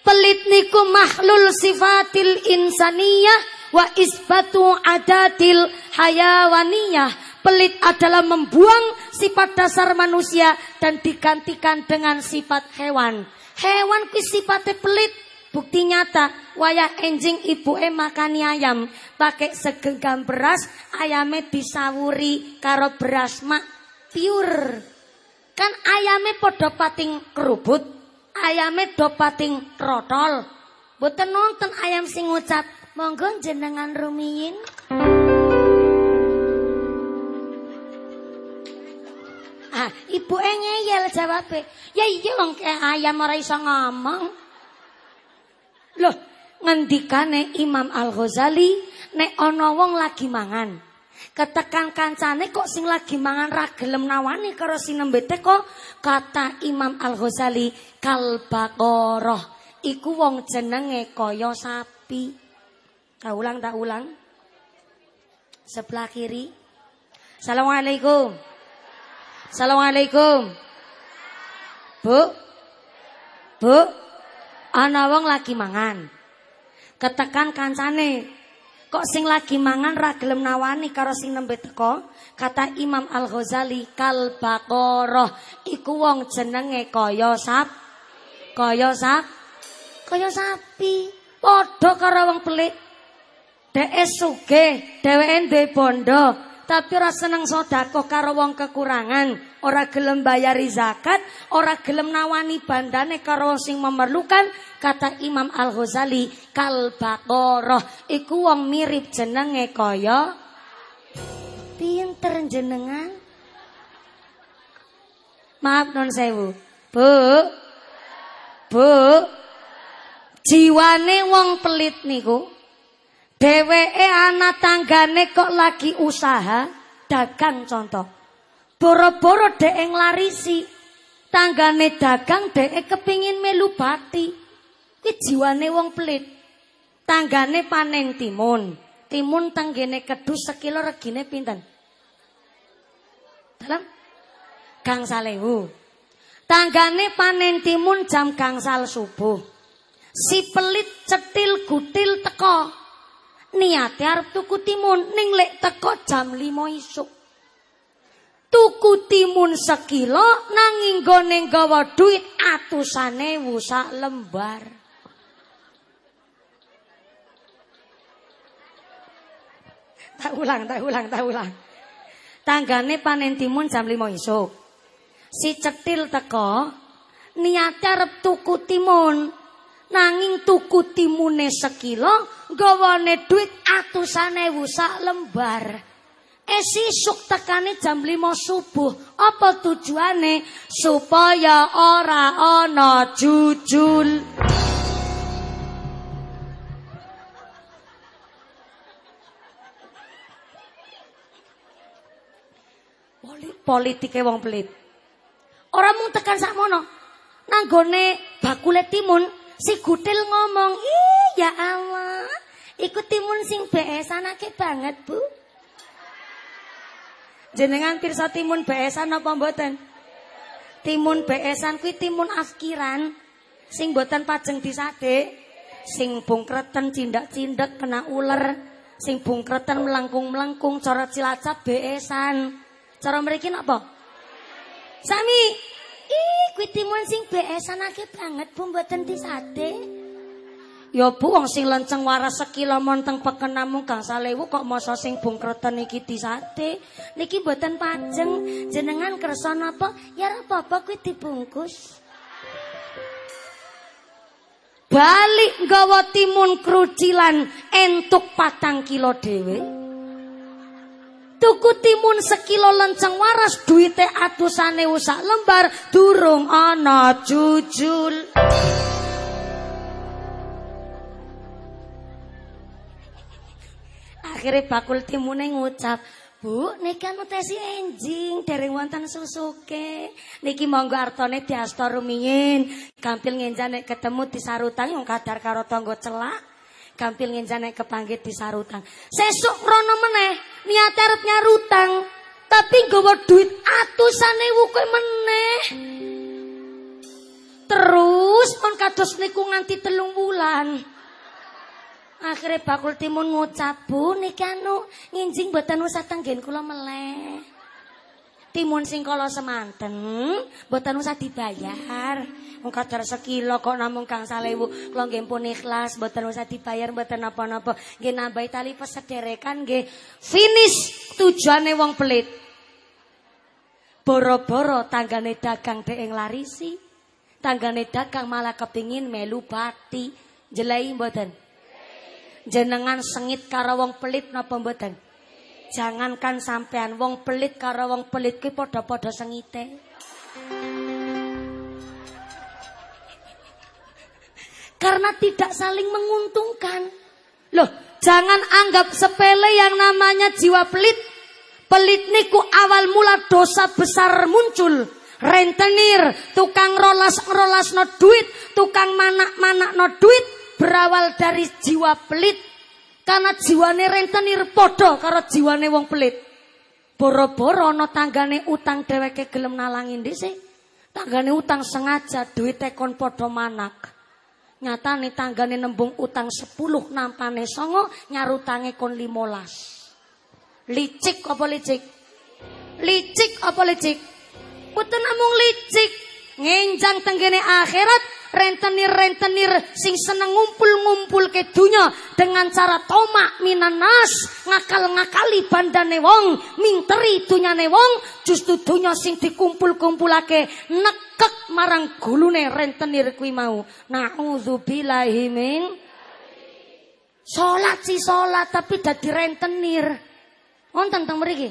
Pelit niku mahlul sifatil insaniyah wa isbatu adatil hayawaniyah. Pelit adalah membuang sifat dasar manusia dan digantikan dengan sifat hewan. Hewan ku sifatnya pelit, Bukti nyata, wayah enjing ibu e makani ayam, pakai segenggam beras, ayamnya disawuri karo beras mak pure. Kan ayame padha pating kerubut, ayame do pating trotol. Boten nonton ayam sing ngucap, "Monggo jenengan rumiyin." Ah, ibu ngeyel jawabe. Ya iya wong ayam ora iso ngomong. Loh, ngendikane Imam Al-Ghazali nek ana wong lagi mangan. Ketekan kancane kok sing lagi mangan ra gelem nawani karo sinembete kok kata Imam Al-Ghazali kalbaqarah iku wong jenenge kaya sapi. Tak ulang tak ulang. Sebelah kiri. Assalamualaikum. Assalamualaikum. Bu. Bu. Ana wong lagi mangan. Ketekan kancane. Kok sing lagi mangan ra gelem nawani karo sing nembe teko? Kata Imam Al-Ghazali kal baqarah iku wong jenenge kaya sap. Kaya sap. Kaya sapi. Padha karo wong pelit. Dheke sugih, dheweke duwe bondo, tapi ora seneng sedekah karo wong kekurangan, ora gelem bayari zakat, ora gelem nawani bandane karo sing memerlukan, kata Imam Al-Ghazali, kal baqarah iku wong mirip jenenge kaya pinter jenengan. Maaf non sewu. Bu. Bu. Jiwane wong pelit niku Dheweke anak tanggane kok lagi usaha dagang contoh. Boro-boro dhek nglarisi. Tanggane dagang dhek kepingin melu bati. Kuwi jiwane wong pelit. Tanggane panen timun. Timun tanggene kedu sekilo regine pinten? Dalam Gang Salewu. Tanggane panen timun jam gangsal subuh. Si pelit cetil gutil teko niate arep tuku timun ning lek teko jam 5 isuk. Tuku timun sekilo nanging gone gawa duit atusane sak lembar. Tak ulang, tak ulang, tak ulang. Tanggane panen timun jam 5 isuk. Si cetil teko niate arep tuku timun Nanging tuku timune sekilo, gawane duit atusan ewu sak lembar. Esisuk tekane jam 5 subuh. Apa tujuane? Supaya ora ana jujul. Politike wong pelit. Ora mung tekan sakmono. Nanggone bakule timun Si Gutil ngomong, "Iya Allah, iku timun sing beesanake banget, Bu." Jenengan pirsa timun beesan apa mboten? Timun beesan kuwi timun afkiran sing mboten pajeng disade, sing bungkreten cindak-cindak kena ular, sing bungkreten melengkung-melengkung cara Cilacap beesan. Cara mriki napa? Sami Ih, kuwi timun sing beesanake banget Bu mboten disate. Ya Bu wong sing lenceng waras sekilo monteng pekenamu Kang Salewu kok masa sing bungkreten iki disate. Niki mboten pajeng. Jenengan kersa napa? Ya ora apa-apa kuwi dibungkus. Balik nggawa timun krucilan entuk patang kilo dhewe. Tuku timun sekilo lenceng waras duite atusane usak lembar durung ana jujul. Akhirnya bakul timune ngucap, Bu, niki anu tesi enjing dereng wonten susuke. Niki monggo artone diasta rumiyin. Gampil ngenjane ketemu disarutang yang kadar karo tangga celak. Gampil ngenjane kepanggih disarutang. Sesuk rono meneh niat arep nyarutang. Tapi nggawa duit atusan ewu kowe meneh. Terus mon kados niku nganti telung bulan. Akhirnya bakul timun ngucap, Bu, niki anu nginjing mboten usah tenggen kula meleh. Timun sing kala semanten mboten usah dibayar. Wong kadar sekilo kok namung Kang Salewu. Kula nggih pun ikhlas mboten usah dibayar mboten napa-napa. Nggih nambahi tali pesederekan nggih. Finish tujuane wong pelit. Boro-boro tanggane dagang yang larisi. Tanggane dagang malah kepingin melu bati. Jelai mboten. Jenengan sengit karo wong pelit napa mboten? Jangankan sampean wong pelit karo wong pelit ki padha-padha sengite. Karena tidak saling menguntungkan. Loh, jangan anggap sepele yang namanya jiwa pelit. Pelit niku awal mula dosa besar muncul. Rentenir, tukang rolas-rolas no duit, tukang manak-manak no duit, berawal dari jiwa pelit. Karena jiwane rentenir podo karo jiwane wong pelit. Boro-boro no tanggane utang dheweke gelem nalangin dhisik. Tanggane utang sengaja duit kon podo manak. Nyata nih tanggane nembung utang 10 nampane songo nyarutange kon 15. Licik apa licik? Licik apa licik? Boten namung licik, ngenjang tenggene akhirat rentenir-rentenir sing seneng ngumpul-ngumpul ke dunya dengan cara tomak minanas ngakal-ngakali bandane wong minteri dunyane wong justru dunya sing dikumpul-kumpulake nekek marang gulune rentenir kuwi mau. Naudzubillahi min salat si salat tapi dadi rentenir. Wonten teng mriki?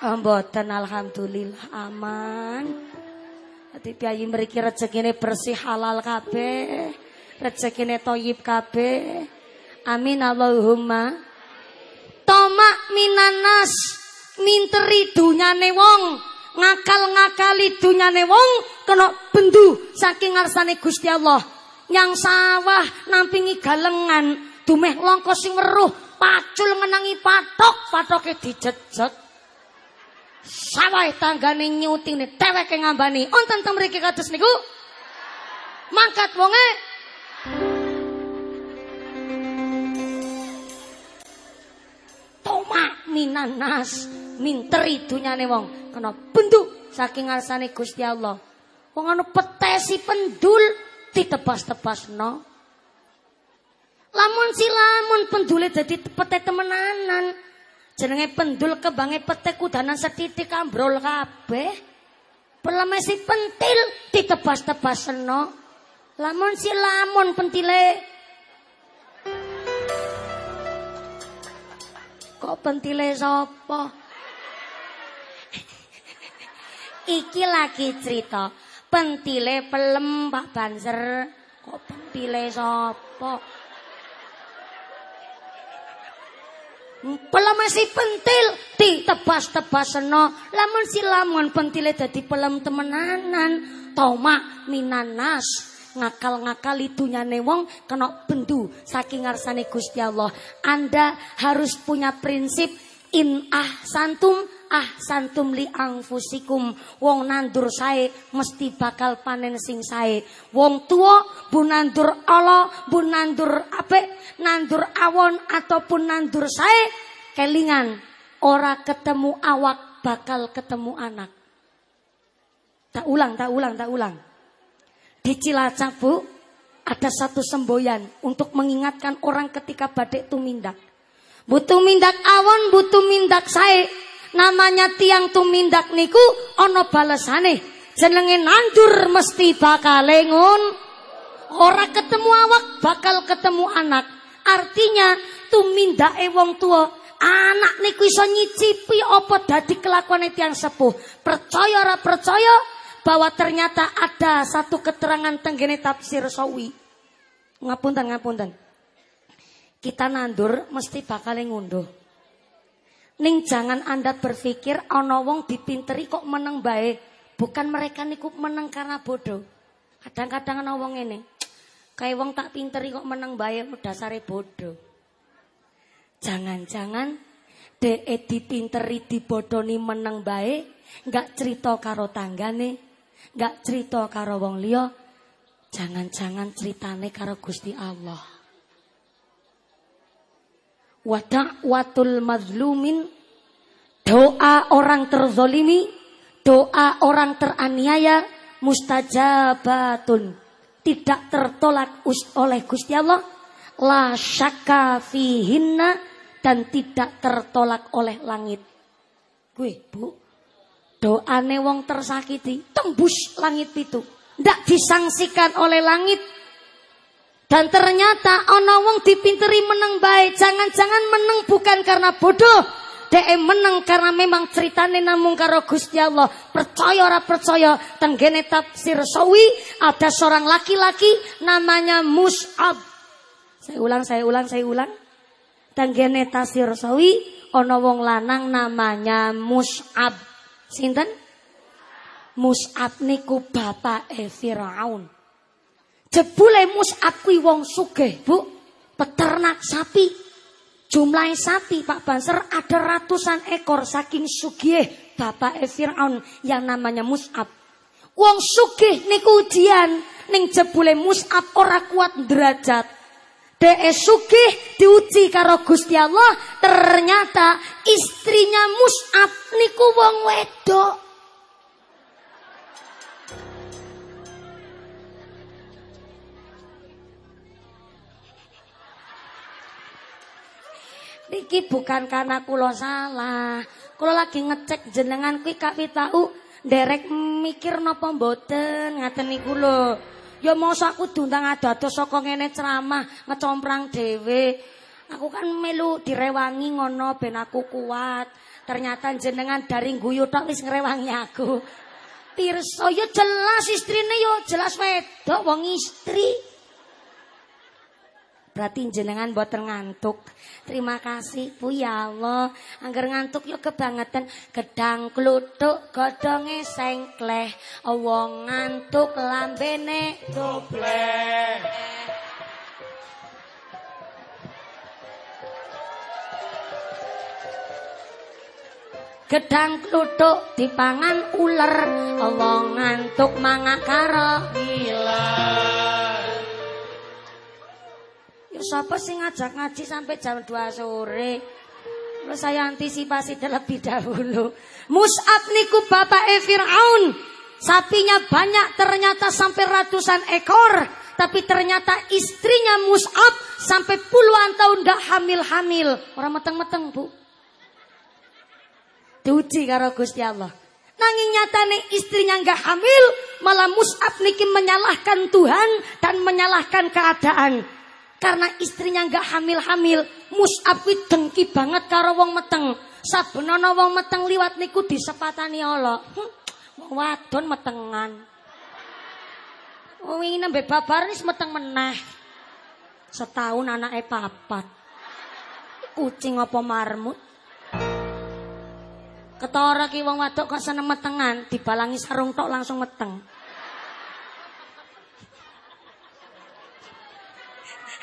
Oh, mboten alhamdulillah aman Dadi piyayi mriki rezekine bersih halal kabeh. Rezekine toyib kabeh. Amin Allahumma. Tomak minanas minteri dunyane wong, ngakal-ngakali dunyane wong kena bendu saking ngarsane Gusti Allah. Yang sawah nampingi galengan, dumeh longko sing weruh, pacul ngenangi patok, patoke dijejet. Sawah tanggane nyutine dheweke ngambani. Onten teng mriki kados niku. Mangkat wonge Toma minanas minteri dunyane wong kena bentuk saking ngarsane Gusti Allah. Wong anu petesi pendul ditebas-tebasno. Lamun si lamun pendule dadi pete temenanan. Jenenge pendul kebange petek kudanan setitik ambrol kabeh. Pelemesi pentil ditebas-tebasno. Lamun si lamun pentile Kok pentile sapa? *laughs* Iki lagi cerita. Pentile pelem Pak Banser. Kok pentile sapa? Pelem masih pentil ditebas-tebasno. Lamun si lamun pentile dadi pelem temenanan. Toma minanas ngakal-ngakal itunya wong kena bendu saking ngarsane Gusti Allah. Anda harus punya prinsip in ah ah santum li angfusikum. Wong nandur sae mesti bakal panen sing sae. Wong tua bu nandur ala bu nandur ape nandur awon ataupun nandur sae kelingan. Ora ketemu awak bakal ketemu anak. Tak ulang tak ulang tak ulang. Di Cilacap bu ada satu semboyan untuk mengingatkan orang ketika badai tumindak. Butuh mindak awon butuh mindak sae namanya tiang tumindak niku ono balesane. Jenenge nandur mesti bakal lengun. Ora ketemu awak bakal ketemu anak. Artinya tumindak wong tua anak niku iso nyicipi apa dadi kelakuan tiang sepuh. Percaya ora percaya bahwa ternyata ada satu keterangan tenggene tafsir sawi. Ngapunten ngapunten. Kita nandur mesti bakal ngunduh Ning jangan Anda berpikir ana wong dipinteri kok meneng baik. Bukan mereka niku meneng karena bodoh. Kadang-kadang ana wong ngene. Wong tak pinteri kok meneng baik dasare bodoh. Jangan-jangan DE dipinteri dibodoni meneng baik, nggak cerita karo tanggane, nggak cerita karo wong liya, jangan-jangan ceritane karo Gusti Allah. Wada'watul mazlumin Doa orang terzolimi Doa orang teraniaya Mustajabatun Tidak tertolak oleh Gusti Allah La syaka fihinna Dan tidak tertolak oleh langit Gue bu Doane wong tersakiti tembus langit itu. Ndak disangsikan oleh langit. Dan ternyata ana wong dipinteri meneng baik. Jangan-jangan meneng bukan karena bodoh. Dek meneng karena memang ceritane namung karo Gusti Allah. Percaya ora percaya tenggene tafsir sawi ada seorang laki-laki namanya Mus'ab. Saya ulang, saya ulang, saya ulang. Tenggene tafsir sawi ana wong lanang namanya Mus'ab. Sinten? Mus'ab niku bapake Firaun. Jebule Mus'ab kuwi wong sugih, Bu. Peternak sapi. Jumlah sapi Pak Banser ada ratusan ekor saking sugih bapak Firaun yang namanya Mus'ab. Wong sugih niku ujian ning jebule Mus'ab ora kuat derajat. Dee sugih diuji karo Gusti Allah, ternyata istrinya Mus'ab niku wong wedok. Niki bukan karena kulo salah. Kulo lagi ngecek jenengan kuwi kak tahu derek mikir napa mboten ngaten niku lho. Ya masa aku diundang adados saka ngene ceramah ngecomprang dhewe. Aku kan melu direwangi ngono ben aku kuat. Ternyata jenengan dari guyu tok wis aku. Pirsa ya jelas istrine yo jelas wedok wong istri. Berarti jenengan buat ngantuk. Terima kasih Bu ya Allah. Angger ngantuk yuk kebangetan. Gedang klutuk godonge sengkleh. Wong ngantuk lambene dobleh. Gedang klutuk dipangan ular. Wong ngantuk mangak karo Siapa sih ngajak ngaji sampai jam 2 sore? Lalu saya antisipasi terlebih dahulu. Mus'ab niku bapak e Fir'aun. Sapinya banyak ternyata sampai ratusan ekor. Tapi ternyata istrinya Mus'ab sampai puluhan tahun gak hamil-hamil. Orang meteng-meteng bu. Diuji karo Gusti Allah. Nanging nyatane istrinya gak hamil. Malah Mus'ab niki menyalahkan Tuhan dan menyalahkan keadaan. Karena istrinya nggak hamil-hamil, Mus'ab dengki banget karo wong meteng. Saben ana wong meteng liwat niku disepatani Allah. Hm, wadon metengan. Wong ini nembe babar wis meteng meneh. Setahun anake papat. Kucing apa marmut? Ketara ki wong wadok kok seneng metengan, dibalangi sarung tok langsung meteng.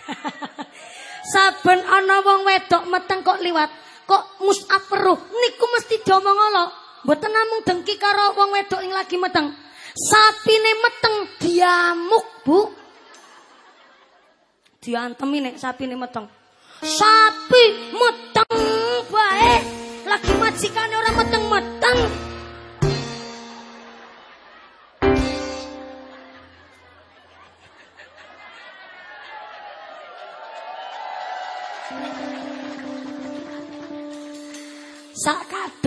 *laughs* Saben ana wong wedok meteng kok liwat, kok mus'ab peruh, niku mesti diomong Allah. Mboten namung dengki karo wong wedok yang lagi meteng. Sapine meteng diamuk, Bu. Diantemi nek sapine meteng. Sapi meteng bae. Lagi majikane ora meteng-meteng.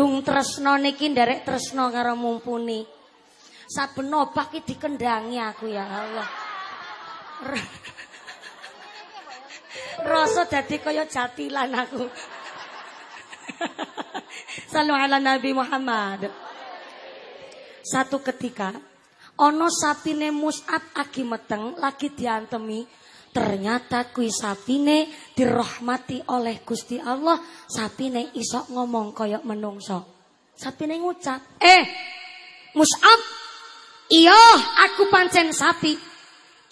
Kadung tresno niki nderek tresno karo mumpuni. Saben obah ki dikendangi aku ya Allah. *laughs* Rasa dadi kaya jatilan aku. *laughs* Salam ala Nabi Muhammad. Satu ketika ono sapine Mus'ab agi meteng lagi diantemi Ternyata kui sapine dirahmati oleh Gusti Allah, sapine isok ngomong koyok menungso. Sapine ngucap, "Eh, Mus'ab, iya aku pancen sapi.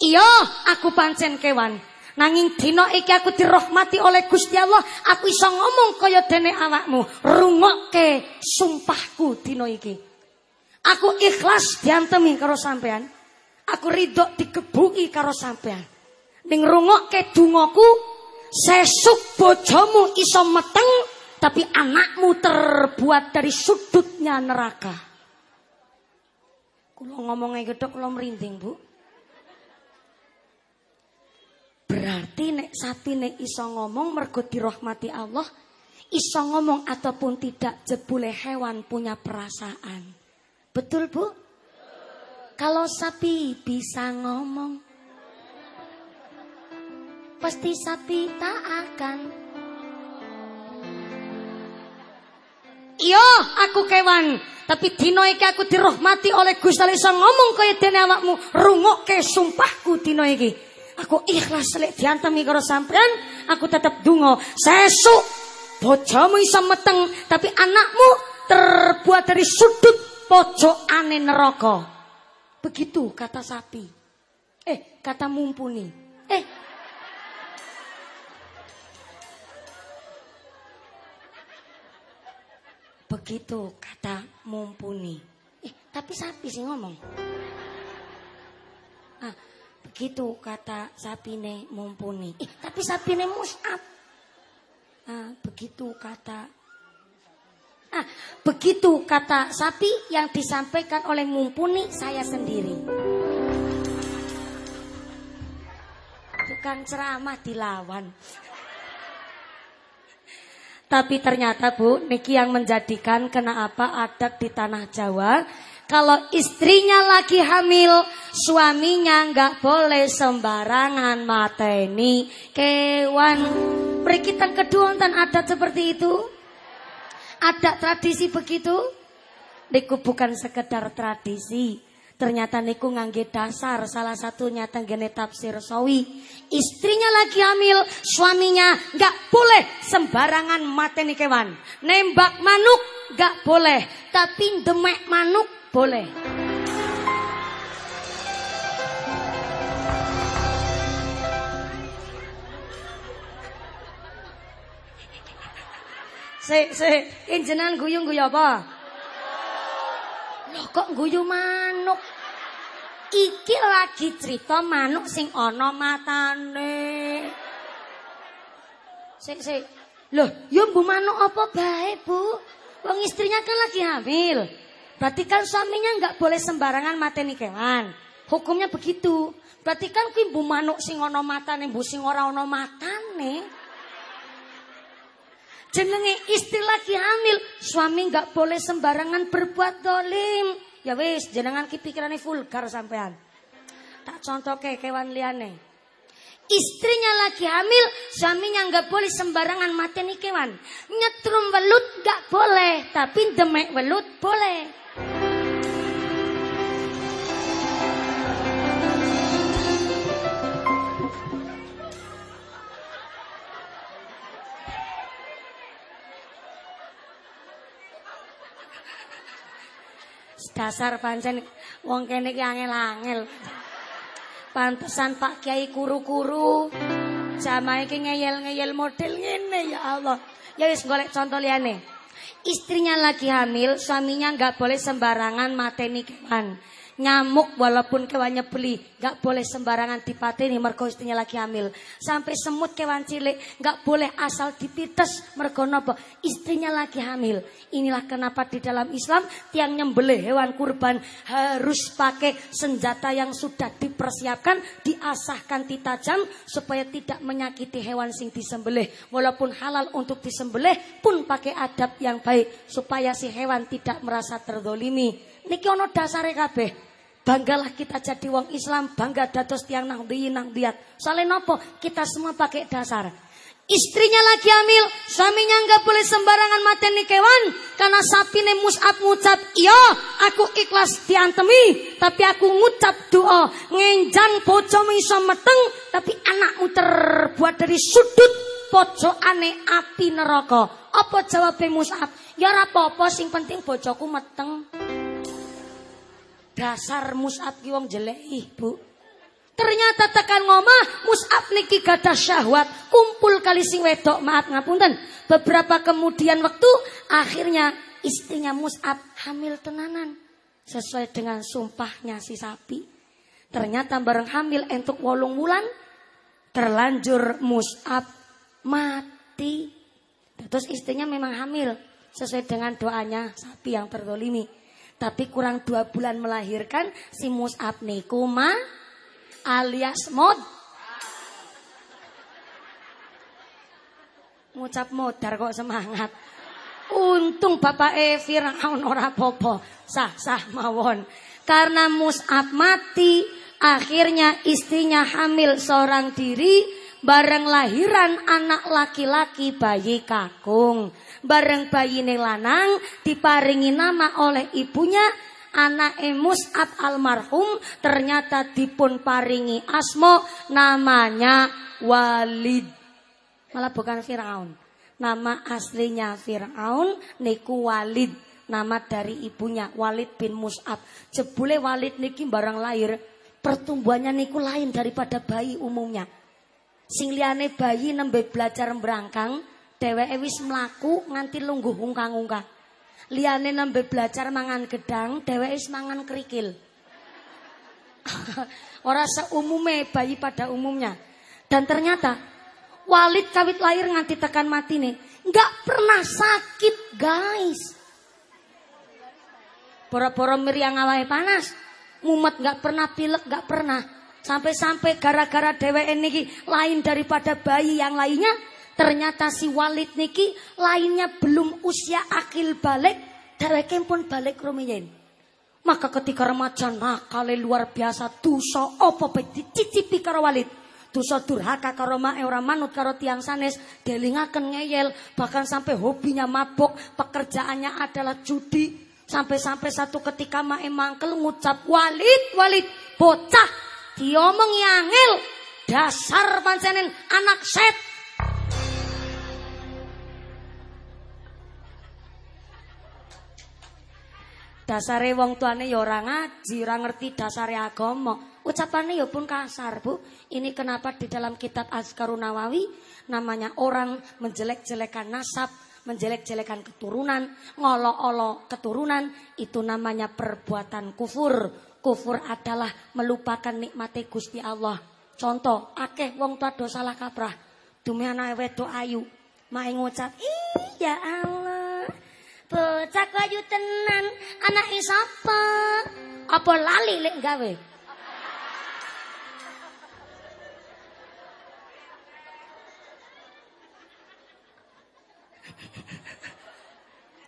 Iya aku pancen kewan." Nanging dino iki aku dirahmati oleh Gusti Allah, aku iso ngomong kaya dene awakmu. Rungokke sumpahku dino iki. Aku ikhlas diantemi karo sampean. Aku ridho dikebuki karo sampean. Ning rungokke dongaku sesuk bojomu iso meteng tapi anakmu terbuat dari sudutnya neraka. Kula ngomongnya gedok kula merinding, Bu. Berarti nek sapi nek iso ngomong mergo dirahmati Allah, iso ngomong ataupun tidak jebule hewan punya perasaan. Betul Bu? Kalau sapi bisa ngomong Pasti sapi tak akan Iya, aku kewan. Tapi dino iki aku dirahmati oleh Gusti Allah iso ngomong kaya dene awakmu. Rungokke sumpahku dino iki. Aku ikhlas lek diantemi karo sampean, aku tetap dungo. Sesuk bojomu iso meteng, tapi anakmu terbuat dari sudut pojok aneh neraka. Begitu kata sapi. Eh, kata mumpuni. Eh, Begitu kata mumpuni. Eh, tapi sapi sih ngomong. Ah, begitu kata sapine mumpuni. Eh, tapi sapine musab. Ah, begitu kata Ah, begitu kata sapi yang disampaikan oleh mumpuni saya sendiri. Tukang ceramah dilawan. Tapi ternyata Bu, Niki yang menjadikan kenapa adat di tanah Jawa kalau istrinya lagi hamil, suaminya nggak boleh sembarangan mateni kewan. Perikitan kedua dan adat seperti itu. Ada tradisi begitu? Niku bukan sekedar tradisi, Ternyata niku ngangge dasar salah satunya tenggene tafsir sawi. Istrinya lagi hamil, suaminya nggak boleh sembarangan mateni kewan. Nembak manuk nggak boleh, tapi demek manuk boleh. Se, se, injenan guyung guyu apa? Loh kok guyu manuk? Iki lagi cerita manuk sing ana matane. Sik sik. Loh, yo Bu manuk apa bae, Bu? Wong istrinya kan lagi hamil. Berarti kan suaminya nggak boleh sembarangan mateni kewan. Hukumnya begitu. Berarti kan kuwi Bu manuk sing ana matane, Bu sing ora ana matane. Jenenge istri lagi hamil, suami nggak boleh sembarangan berbuat dolim. Ya wis, jenengan ki pikirane vulgar sampean. Tak contoh ke kewan liane. Istrinya lagi hamil, suaminya nggak boleh sembarangan mateni kewan. Nyetrum welut nggak boleh, tapi demek welut boleh. Dasar pancen wong kene ki angel-angel. Pantesan Pak Kiai kuru-kuru. Jamaah iki ngeyel-ngeyel model ngene ya Allah. Ya wis golek contoh liyane. Istrinya lagi hamil, suaminya nggak boleh sembarangan mateni kewan nyamuk walaupun kewannya beli nggak boleh sembarangan dipateni mergo istrinya lagi hamil. Sampai semut kewan cilik nggak boleh asal dipites mergo nopo. Istrinya lagi hamil. Inilah kenapa di dalam Islam tiang nyembelih hewan kurban harus pakai senjata yang sudah dipersiapkan diasahkan ditajam supaya tidak menyakiti hewan sing disembelih. Walaupun halal untuk disembelih pun pakai adab yang baik supaya si hewan tidak merasa terdolimi. Niki ono dasare kabeh Banggalah kita jadi wong Islam, bangga dados tiang nang di nang diat. Soalnya nopo? Kita semua pakai dasar. Istrinya lagi hamil, suaminya nggak boleh sembarangan mateni kewan karena sapi nih musab ngucap, iya aku ikhlas diantemi, tapi aku ngucap doa ngenjan pojok iso meteng, tapi anakmu terbuat dari sudut pojok aneh api neraka. Apa jawabnya musab? Ya rapopo sing penting bojoku meteng. Dasar Mus'ab ki wong jelek Bu. Ternyata tekan ngomah Mus'ab niki gadah syahwat, kumpul kali sing wedok, maaf ngapunten. Beberapa kemudian waktu akhirnya istrinya Mus'ab hamil tenanan sesuai dengan sumpahnya si sapi. Ternyata bareng hamil entuk wolung wulan terlanjur Mus'ab mati. Terus istrinya memang hamil sesuai dengan doanya sapi yang terdolimi. Tapi kurang dua bulan melahirkan si Mus'ab niku ma alias mod. Ngucap modar kok semangat. Un untung bapak e Firaun ora popo. Sah sah mawon. Karena Mus'ab mati, akhirnya istrinya hamil seorang diri, bareng lahiran anak laki-laki bayi kakung. Bareng bayi lanang diparingi nama oleh ibunya anak Mus'ab almarhum ternyata dipun paringi asmo namanya Walid. Malah bukan Firaun. Nama aslinya Firaun niku Walid nama dari ibunya Walid bin Mus'ab. Jebule Walid niki barang lahir pertumbuhannya niku lain daripada bayi umumnya. Sing liyane bayi nembe belajar berangkang, dheweke wis mlaku nganti lungguh ungkang-ungkang. Liyane nembe belajar mangan gedang, dheweke wis mangan kerikil. *laughs* Ora seumume bayi pada umumnya. Dan ternyata Walid kawit lahir nganti tekan mati nih, nggak pernah sakit guys. Poro-poro meriang awai panas. Mumet gak pernah pilek gak pernah. Sampai-sampai gara-gara dewe niki lain daripada bayi yang lainnya. Ternyata si Walid niki lainnya belum usia akil balik. Dheweke pun balik rumiyin. Maka ketika remaja nakale luar biasa dosa apa bae dicicipi karo Walid. Dosa durhaka karo mae ora manut karo tiang sanes, delingaken ngeyel, bahkan sampai hobinya mabuk, pekerjaannya adalah judi, Sampai-sampai satu ketika Mae Mangkel ngucap Walid, Walid, bocah diomong yangil. Dasar pancenen anak set. Dasare wong tuane ya ora ngaji, ora ngerti dasare agama. Ucapannya ya pun kasar, Bu. Ini kenapa di dalam kitab Azkarun Nawawi namanya orang menjelek-jelekan nasab, menjelek-jelekan keturunan, ngolok-olok keturunan, itu namanya perbuatan kufur. Kufur adalah melupakan nikmati Gusti Allah. Contoh, akeh wong tua dosa salah kaprah. Dumi anak wedok ayu, mae ngucap, "Iya Allah, bocah ayu tenan, anak sapa?" Apa lali lek gawe?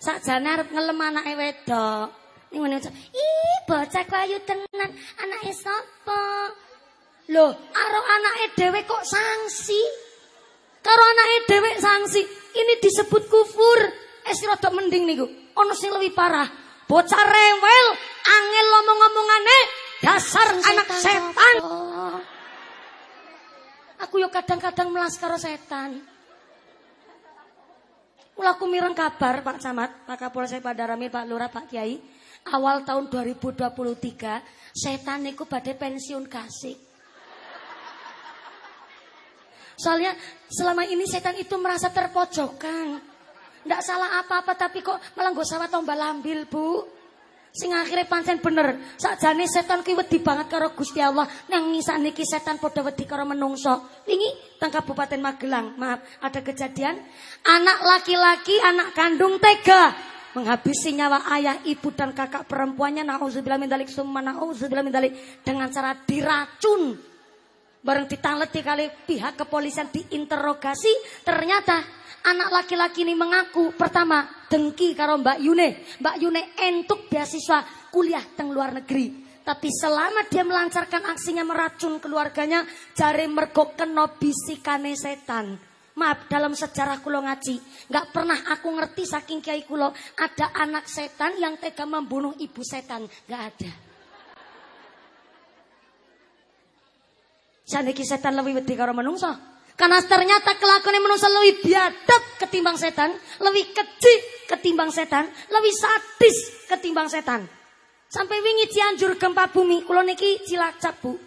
Sakjane arep ngelem anake wedok. Ning ngene ih bocah ku ayu tenan, anake sapa? Loh, karo anake dhewe kok sangsi? Karo anake dhewe sangsi. Ini disebut kufur. Es rada mending niku. Ana sing luwih parah. Bocah rewel, angel ngomong-ngomongane, dasar anak setan. Aku yo kadang-kadang melas karo setan. Mulaku mireng kabar Pak Camat, Pak Kapolsek Pak Darami, Pak Lurah, Pak Kiai. Awal tahun 2023, setan niku badai pensiun kasih. Soalnya selama ini setan itu merasa terpojokan. Tidak salah apa-apa tapi kok malah gak sawat tombal lambil bu. Sing akhirnya pancen bener. Sakjane setan ki wedi banget karo Gusti Allah. Nang ngisane ki setan padha wedi karo menungso. Wingi teng Kabupaten Magelang, maaf, ada kejadian anak laki-laki, anak kandung tega menghabisi nyawa ayah, ibu dan kakak perempuannya nauzubillah min dalik summa nauzubillah min dalik dengan cara diracun. Bareng ditangleti kali pihak kepolisian diinterogasi, ternyata Anak laki-laki ini mengaku pertama dengki karo Mbak Yune. Mbak Yune entuk beasiswa kuliah teng luar negeri. Tapi selama dia melancarkan aksinya meracun keluarganya, jari mergo kena bisikane setan. Maaf, dalam sejarah kulo ngaji, nggak pernah aku ngerti saking kiai kulo ada anak setan yang tega membunuh ibu setan, nggak ada. Saniki setan lebih wedi karo menungso. Karena ternyata kelakuan manusia lebih biadab ketimbang setan, lebih kecil ketimbang setan, lebih sadis ketimbang setan. Sampai wingi Cianjur gempa bumi, kulo niki Cilacap Bu.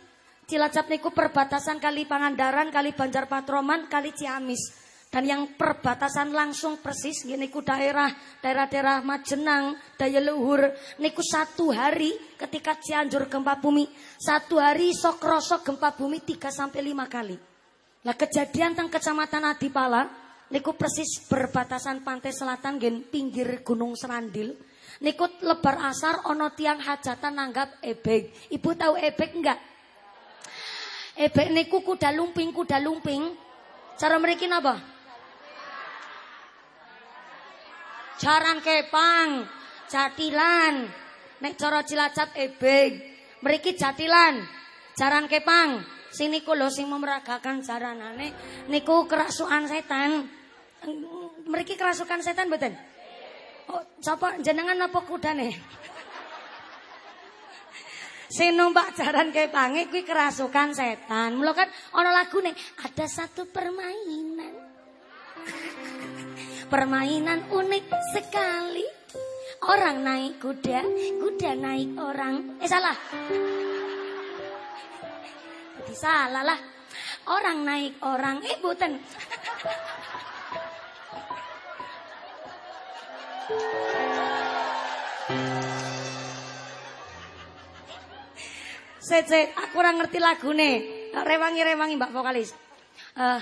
Cilacap niku perbatasan kali Pangandaran, kali Banjar Patroman, kali Ciamis. Dan yang perbatasan langsung persis niku daerah daerah-daerah Majenang, Daya Luhur niku satu hari ketika Cianjur gempa bumi, satu hari sok rosok gempa bumi 3 sampai 5 kali. Nah kejadian tentang kecamatan Adipala, niku persis berbatasan pantai selatan gen pinggir Gunung Serandil. Niku lebar asar ono tiang hajatan nanggap ebek. Ibu tahu ebek enggak? Ebek niku kuda lumping, kuda lumping. Cara mereka apa? Jaran Kepang, Jatilan. Nek cara Cilacap ebeng. Mriki Jatilan, Jaran Kepang. Sini ku lho sing memeragakan jaranane niku kerasukan setan. Mriki kerasukan setan mboten? Oh, sapa jenengan apa kudane? *laughs* Sing numpak jaran kepange kuwi kerasukan setan. Mula kan ana lagune ada satu permainan. *laughs* permainan unik sekali. Orang naik kuda, kuda naik orang. Eh salah. Jadi salah lah. Orang naik orang. Eh boten. Sece, aku kurang ngerti lagu nih. Rewangi-rewangi Mbak vokalis. Uh,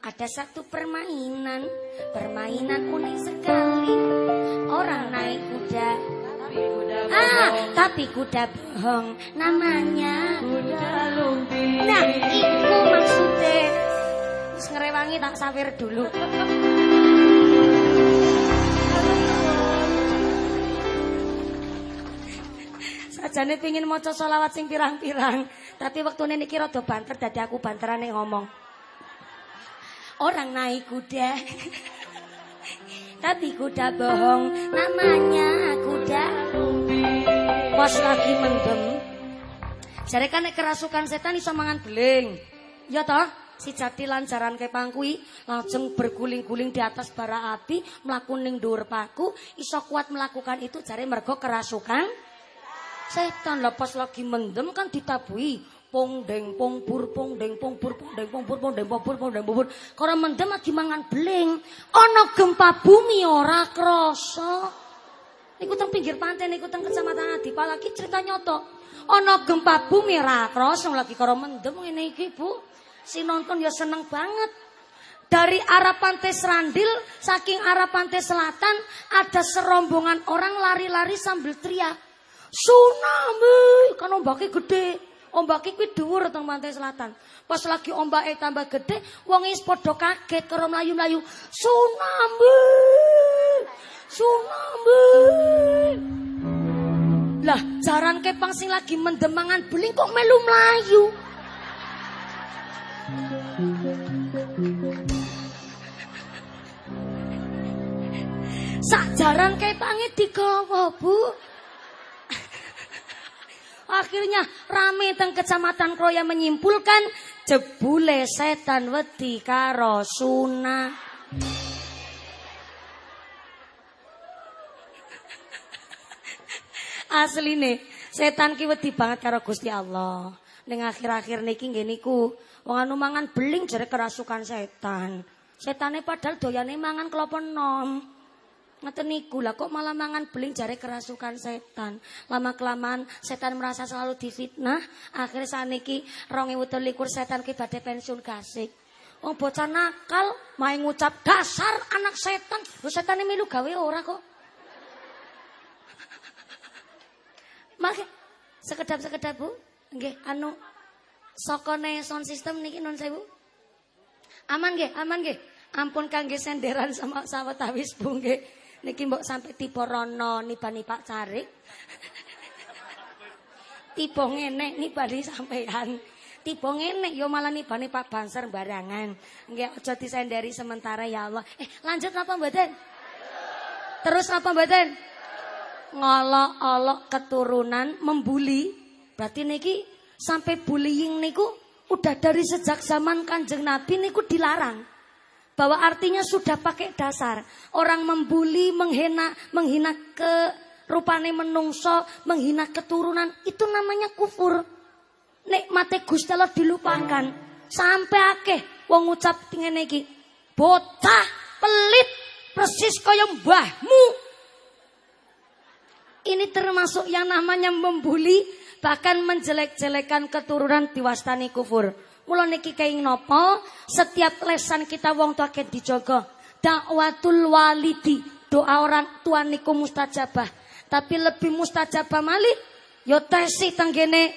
ada satu permainan, permainan unik sekali. Orang naik kuda. Ah, tapi kuda bohong. Namanya kuda lumping. Nah, itu maksudnya. Terus ngerewangi tak sawir dulu. Sajane pingin maca selawat sing pirang-pirang, tapi waktu nenek kira do banter dadi aku banterane ngomong. Orang naik kuda. *laughs* tapi kuda bohong, namanya kuda Pas lagi mendem. Jare kan kerasukan setan iso mangan beling. Ya toh? Si jati lancaran ke pangkui langsung berguling-guling di atas bara api melakukan ning dhuwur paku iso kuat melakukan itu jare mergo kerasukan Setan lah pas lagi mendem kan ditabui. Pong deng pong pur pong deng pong pur pong deng pong pur pong deng pong pur pong deng pong pur. Kalau mendem lagi mangan beling. Ono gempa bumi ora kroso. Iku teng pinggir pantai niku teng kecamatan Adi lagi cerita nyoto. Ono gempa bumi ora kroso lagi karo mendem ngene iki Bu. Si nonton ya seneng banget. Dari arah pantai Serandil, saking arah pantai selatan, ada serombongan orang lari-lari sambil teriak. Tsunami, kan ombaknya gede. Ombaknya kuwi dhuwur teng pantai selatan. Pas lagi ombaknya tambah gede, wong is padha kaget karo mlayu-mlayu. Tsunami! Tsunami! Lah, jaran kepang sing lagi mendemangan beling kok melu mlayu. Sak jaran kepange digawa, Bu. Akhirnya rame teng kecamatan Kroya menyimpulkan jebule setan wedi karo sunah. Asli nih, setan ki wedi banget karo Gusti Allah. Ning akhir-akhir niki nggih niku wong anu mangan beling jare kerasukan setan. Setane padahal doyane mangan klopo nom. Ngeten niku lah kok malah mangan beling jare kerasukan setan. Lama kelamaan setan merasa selalu difitnah. Akhirnya saniki 2023 setan ki badhe pensiun gasik. Wong bocah nakal main ngucap dasar anak setan. Lho setan milu gawe ora kok. Mak sekedap-sekedap Bu. Nggih, anu sokone sound system niki non sewu. Aman nggih, aman nggih. Ampun kangge senderan sama sawetawis Bu nggih. Niki mbok sampai tiba rono nibani Pak Carik. *laughs* tiba ngene nibani sampean. Tiba ngene yo malah nibani Pak Banser barangan. Nggih aja disenderi sementara ya Allah. Eh lanjut apa mboten? Terus apa mboten? Ngolok-olok keturunan membuli. Berarti niki sampai bullying niku udah dari sejak zaman Kanjeng Nabi niku dilarang. Bahwa artinya sudah pakai dasar. Orang membuli, menghina, menghina ke rupane menungso, menghina keturunan. Itu namanya kufur. Nikmate Gusti Allah dilupakan. Sampai akeh wong ngucap ngene iki. Bocah pelit persis kaya mbahmu. Ini termasuk yang namanya membuli bahkan menjelek-jelekan keturunan diwastani kufur. Mula niki kaing nopo, setiap lesan kita wong tua ken dijogo. Dakwatul walidi, doa orang tua niku mustajabah. Tapi lebih mustajabah malik, yo tesi tenggene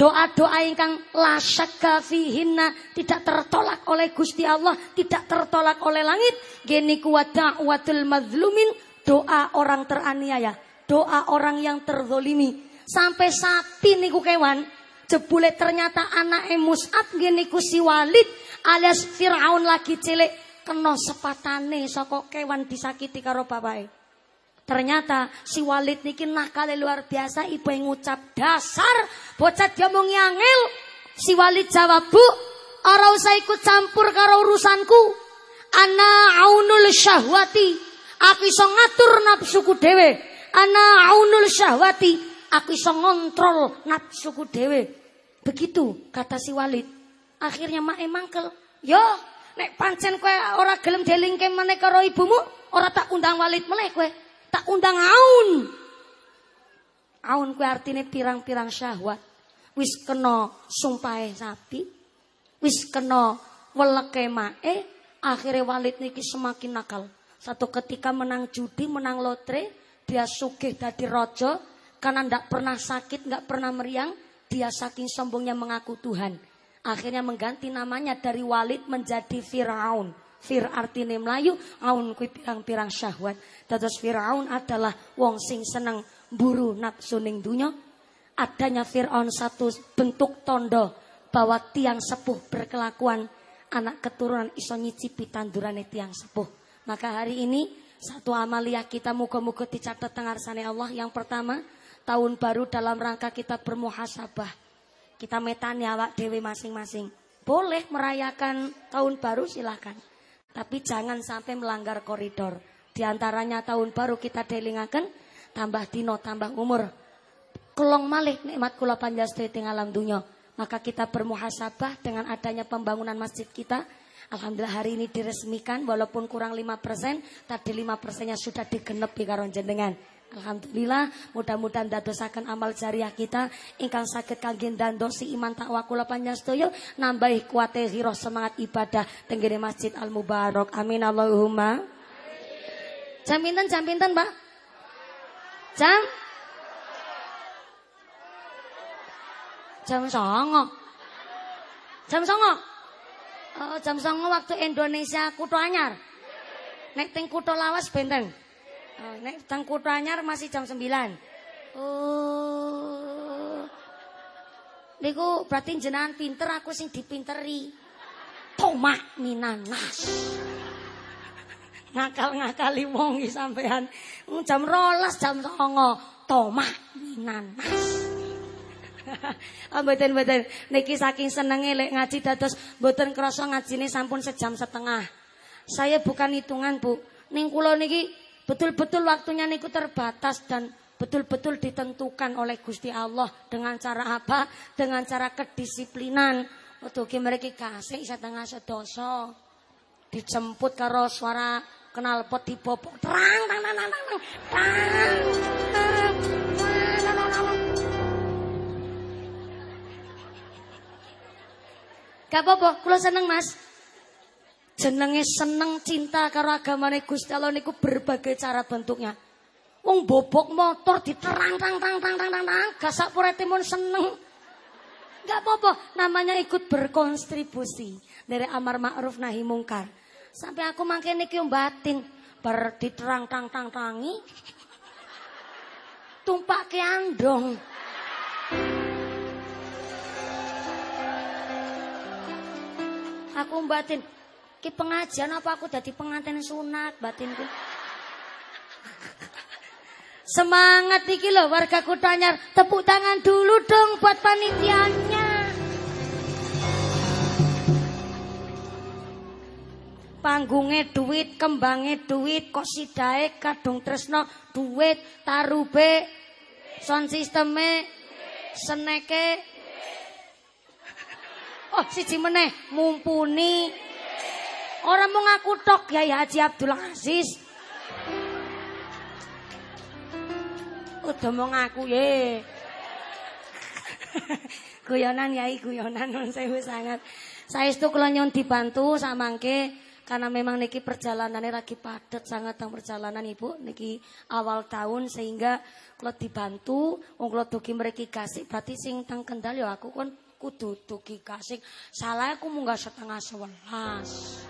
doa-doa ingkang la syakka fihinna tidak tertolak oleh Gusti Allah, tidak tertolak oleh langit. Geni kuat dakwatul mazlumin, doa orang teraniaya, doa orang yang terzolimi. Sampai sapi niku kewan, jebule ternyata anak Mus'ab niku si Walid alias Fir'aun lagi cilik kena sepatane saka kewan disakiti karo bapake. Ternyata si Walid niki nakal luar biasa ibu yang ngucap dasar bocah dia mau ngangil. Si Walid jawab, "Bu, ora usah ikut campur karo urusanku. Ana aunul syahwati." Aku iso ngatur nafsuku dhewe. Ana aunul syahwati. Aku iso ngontrol nafsuku dhewe. Begitu kata si Walid. Akhirnya mak mangkel. Yo, nek pancen kowe ora gelem delingke meneh karo ibumu, ora tak undang Walid meneh kowe. Tak undang aun. Aun kowe artine pirang-pirang syahwat. Wis kena sumpahe sapi. Wis kena weleke mae, akhirnya Walid niki semakin nakal. Satu ketika menang judi, menang lotre, dia sugih dari rojo, karena ndak pernah sakit, nggak pernah meriang, dia saking sombongnya mengaku Tuhan. Akhirnya mengganti namanya dari Walid menjadi Fir'aun. Fir artine Melayu, aun kui pirang-pirang syahwat. Dados Fir'aun adalah wong sing seneng buru nafsu ning dunya. Adanya Fir'aun satu bentuk tondo bahwa tiang sepuh berkelakuan anak keturunan iso nyicipi tandurane tiang sepuh. Maka hari ini satu amalia kita muka-muka dicatat tengarsane Allah. Yang pertama, tahun baru dalam rangka kita bermuhasabah. Kita metani awak dewi masing-masing. Boleh merayakan tahun baru silahkan. Tapi jangan sampai melanggar koridor. Di antaranya tahun baru kita delingakan tambah dino, tambah umur. Kelong malih nikmat kula panjastri alam dunya. Maka kita bermuhasabah dengan adanya pembangunan masjid kita Alhamdulillah hari ini diresmikan walaupun kurang 5%, tadi 5 persennya sudah digenep di karon jenengan. Alhamdulillah mudah-mudahan dadosaken amal jariah kita ingkang sakit kangge dosi iman takwa kula panjenengan nambahi kuate hiroh semangat ibadah tenggene Masjid Al Mubarak. Amin Allahumma. Jam pinten jam pinten, Pak? Jam Jam songo. Jam songo. Oh, jam songo waktu Indonesia kuto anyar. Nek teng kuto lawas benteng. Oh, nek teng anyar masih jam 9. Oh. Niku berarti jenengan pinter aku sing dipinteri. Tomak minanas. Ngakal-ngakali wong sampean. Jam rolas jam songo. Tomak minanas. Oh, *laughs* mboten mboten niki saking senenge lek ngaji dados mboten krasa ngajine sampun sejam setengah. Saya bukan hitungan, Bu. Ning kula niki betul-betul waktunya niku terbatas dan betul-betul ditentukan oleh Gusti Allah dengan cara apa? Dengan cara kedisiplinan. Utugi mereka kasih setengah sedoso. Dijemput karo suara kenal pot dibobok terang tang tang tang tang Gak apa-apa, kula seneng Mas. Jenenge seneng cinta karo agamane Gusti Allah niku berbagai cara bentuknya. Wong bobok motor diterang tang tang tang tang tang tang, gasak purete mun seneng. Gak apa-apa, namanya ikut berkontribusi dari amar ma'ruf nahi mungkar. Sampai aku makin niki batin ber diterang tang tang tangi. Tumpak ke andong. Aku batin. Ki pengajian apa aku jadi pengantin sunat batinku. *laughs* Semangat iki loh warga Kutanyar. Tepuk tangan dulu dong buat panitianya. Panggungnya duit, kembangnya duit, kok sidae kadung tresno duit, tarube, sound sisteme, seneke, Oh, siji meneh mumpuni. Orang mau ngaku tok ya ya Haji Abdul Aziz. Udah mau ngaku ye. *laughs* guyonan yai guyonan non sewu sangat. Saya itu kalau nyon dibantu sama ke karena memang niki perjalanannya lagi padat sangat tang perjalanan ibu niki awal tahun sehingga kalau dibantu wong kalau dugi mereka kasih berarti sing tang kendal ya aku kan kudu dugi kasih. Salah aku munggah setengah sewelas.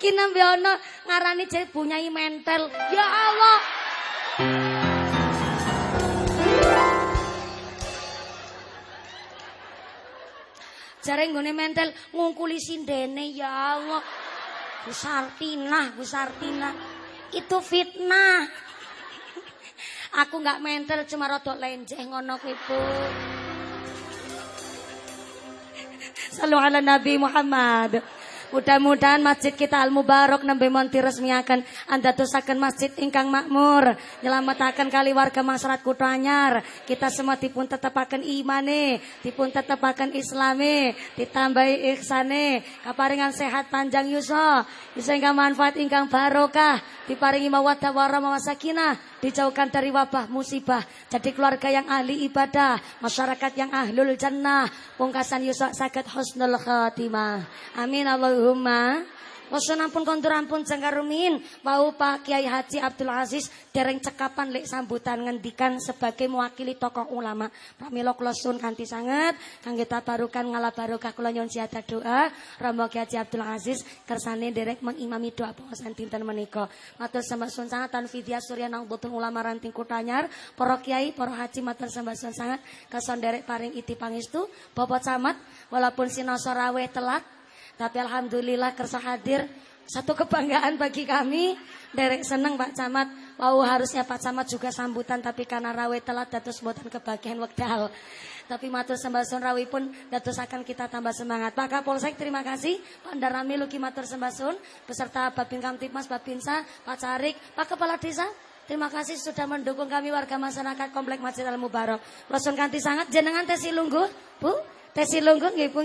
Ki nembe ana ngarani jare bunyai mentel. Ya Allah. Jare nggone mentel ngungkuli sindene ya Allah. Bu Sartina, Bu Sartina. Itu fitnah. Aku nggak mental cuma rodok lenjeh ngono kuwi, Bu. Ala Nabi Muhammad. Mudah-mudahan masjid kita Al Mubarak nembe monti resmiaken andatosaken masjid ingkang makmur, nyelametaken kali warga masyarakat Kutha Anyar. Kita semua dipun tetepaken imane, dipun tetepaken islame, ditambahi ihsane, kaparingan sehat panjang yusa, sehingga manfaat ingkang barokah, diparingi mawaddah warahmah wasakinah, dijauhkan dari wabah musibah, jadi keluarga yang ahli ibadah, masyarakat yang ahlul jannah, pungkasan yusa sakit husnul khatimah. Amin Allah Allahumma Wasonampun kondur ampun jengkarumin Wau Pak Kiai Haji Abdul Aziz Dereng cekapan lek sambutan ngendikan Sebagai mewakili tokoh ulama. Pramilo klosun kanti sangat Kangge tabarukan ngala barokah Kula nyon siada doa. Romo Kiai Haji Abdul Aziz Kersane derek mengimami doa Pengosan dinten meniko Matur sembah sun sangat Tanfidya Surya Naudotun Ulama Ranting Kutanyar Poro Kiai, Poro Haji Matur sembah sun sangat Keson derek paring iti pangistu Bobot Samat Walaupun sinosorawe telat tapi alhamdulillah kersa hadir satu kebanggaan bagi kami. Derek seneng Pak Camat. Wow harusnya Pak Camat juga sambutan tapi karena rawe telat datus buatan kebagian wekdal. Tapi matur sembah sun rawi pun datus akan kita tambah semangat. Pak Kapolsek terima kasih. Pak Darami Luki matur sembah sun beserta Babin Kamtipmas, Babinsa, Pak Carik, Pak Kepala Desa. Terima kasih sudah mendukung kami warga masyarakat Komplek Masjid Al Mubarak. Rasul kanti sangat jenengan tesi lungguh, Bu. Tesi lungguh nggih, Bu.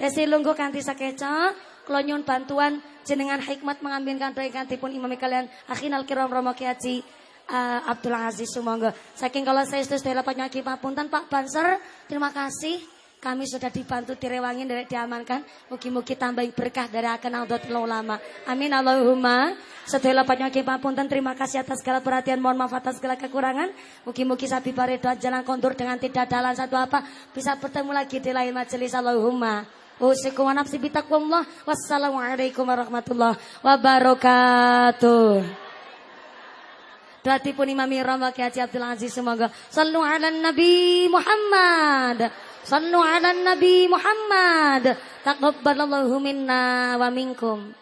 Desi lungguh kanthi sakeca kula bantuan jenengan hikmat mengambil kanthi kantipun imami kalian akhinal kiram Romo Kiai uh, Abdul Aziz Sumangga. Saking kalau saya sudah dapat penyakit papunten Pak Banser, terima kasih. Kami sudah dibantu direwangin dari diamankan. Mugi-mugi tambah berkah dari akan aldot ulama. Amin Allahumma. Setelah penyakit papunten terima kasih atas segala perhatian. Mohon maaf atas segala kekurangan. Mugi-mugi sabi paredo jalan kondur dengan tidak dalam satu apa. Bisa bertemu lagi di lain majelis Allahumma. Usikum wa nafsi bitaqwallah. Wassalamualaikum warahmatullahi wabarakatuh. pun Imami Rama Haji Abdul Aziz semoga sallu ala Nabi Muhammad. Sallu ala Nabi Muhammad. Taqabbalallahu minna wa minkum.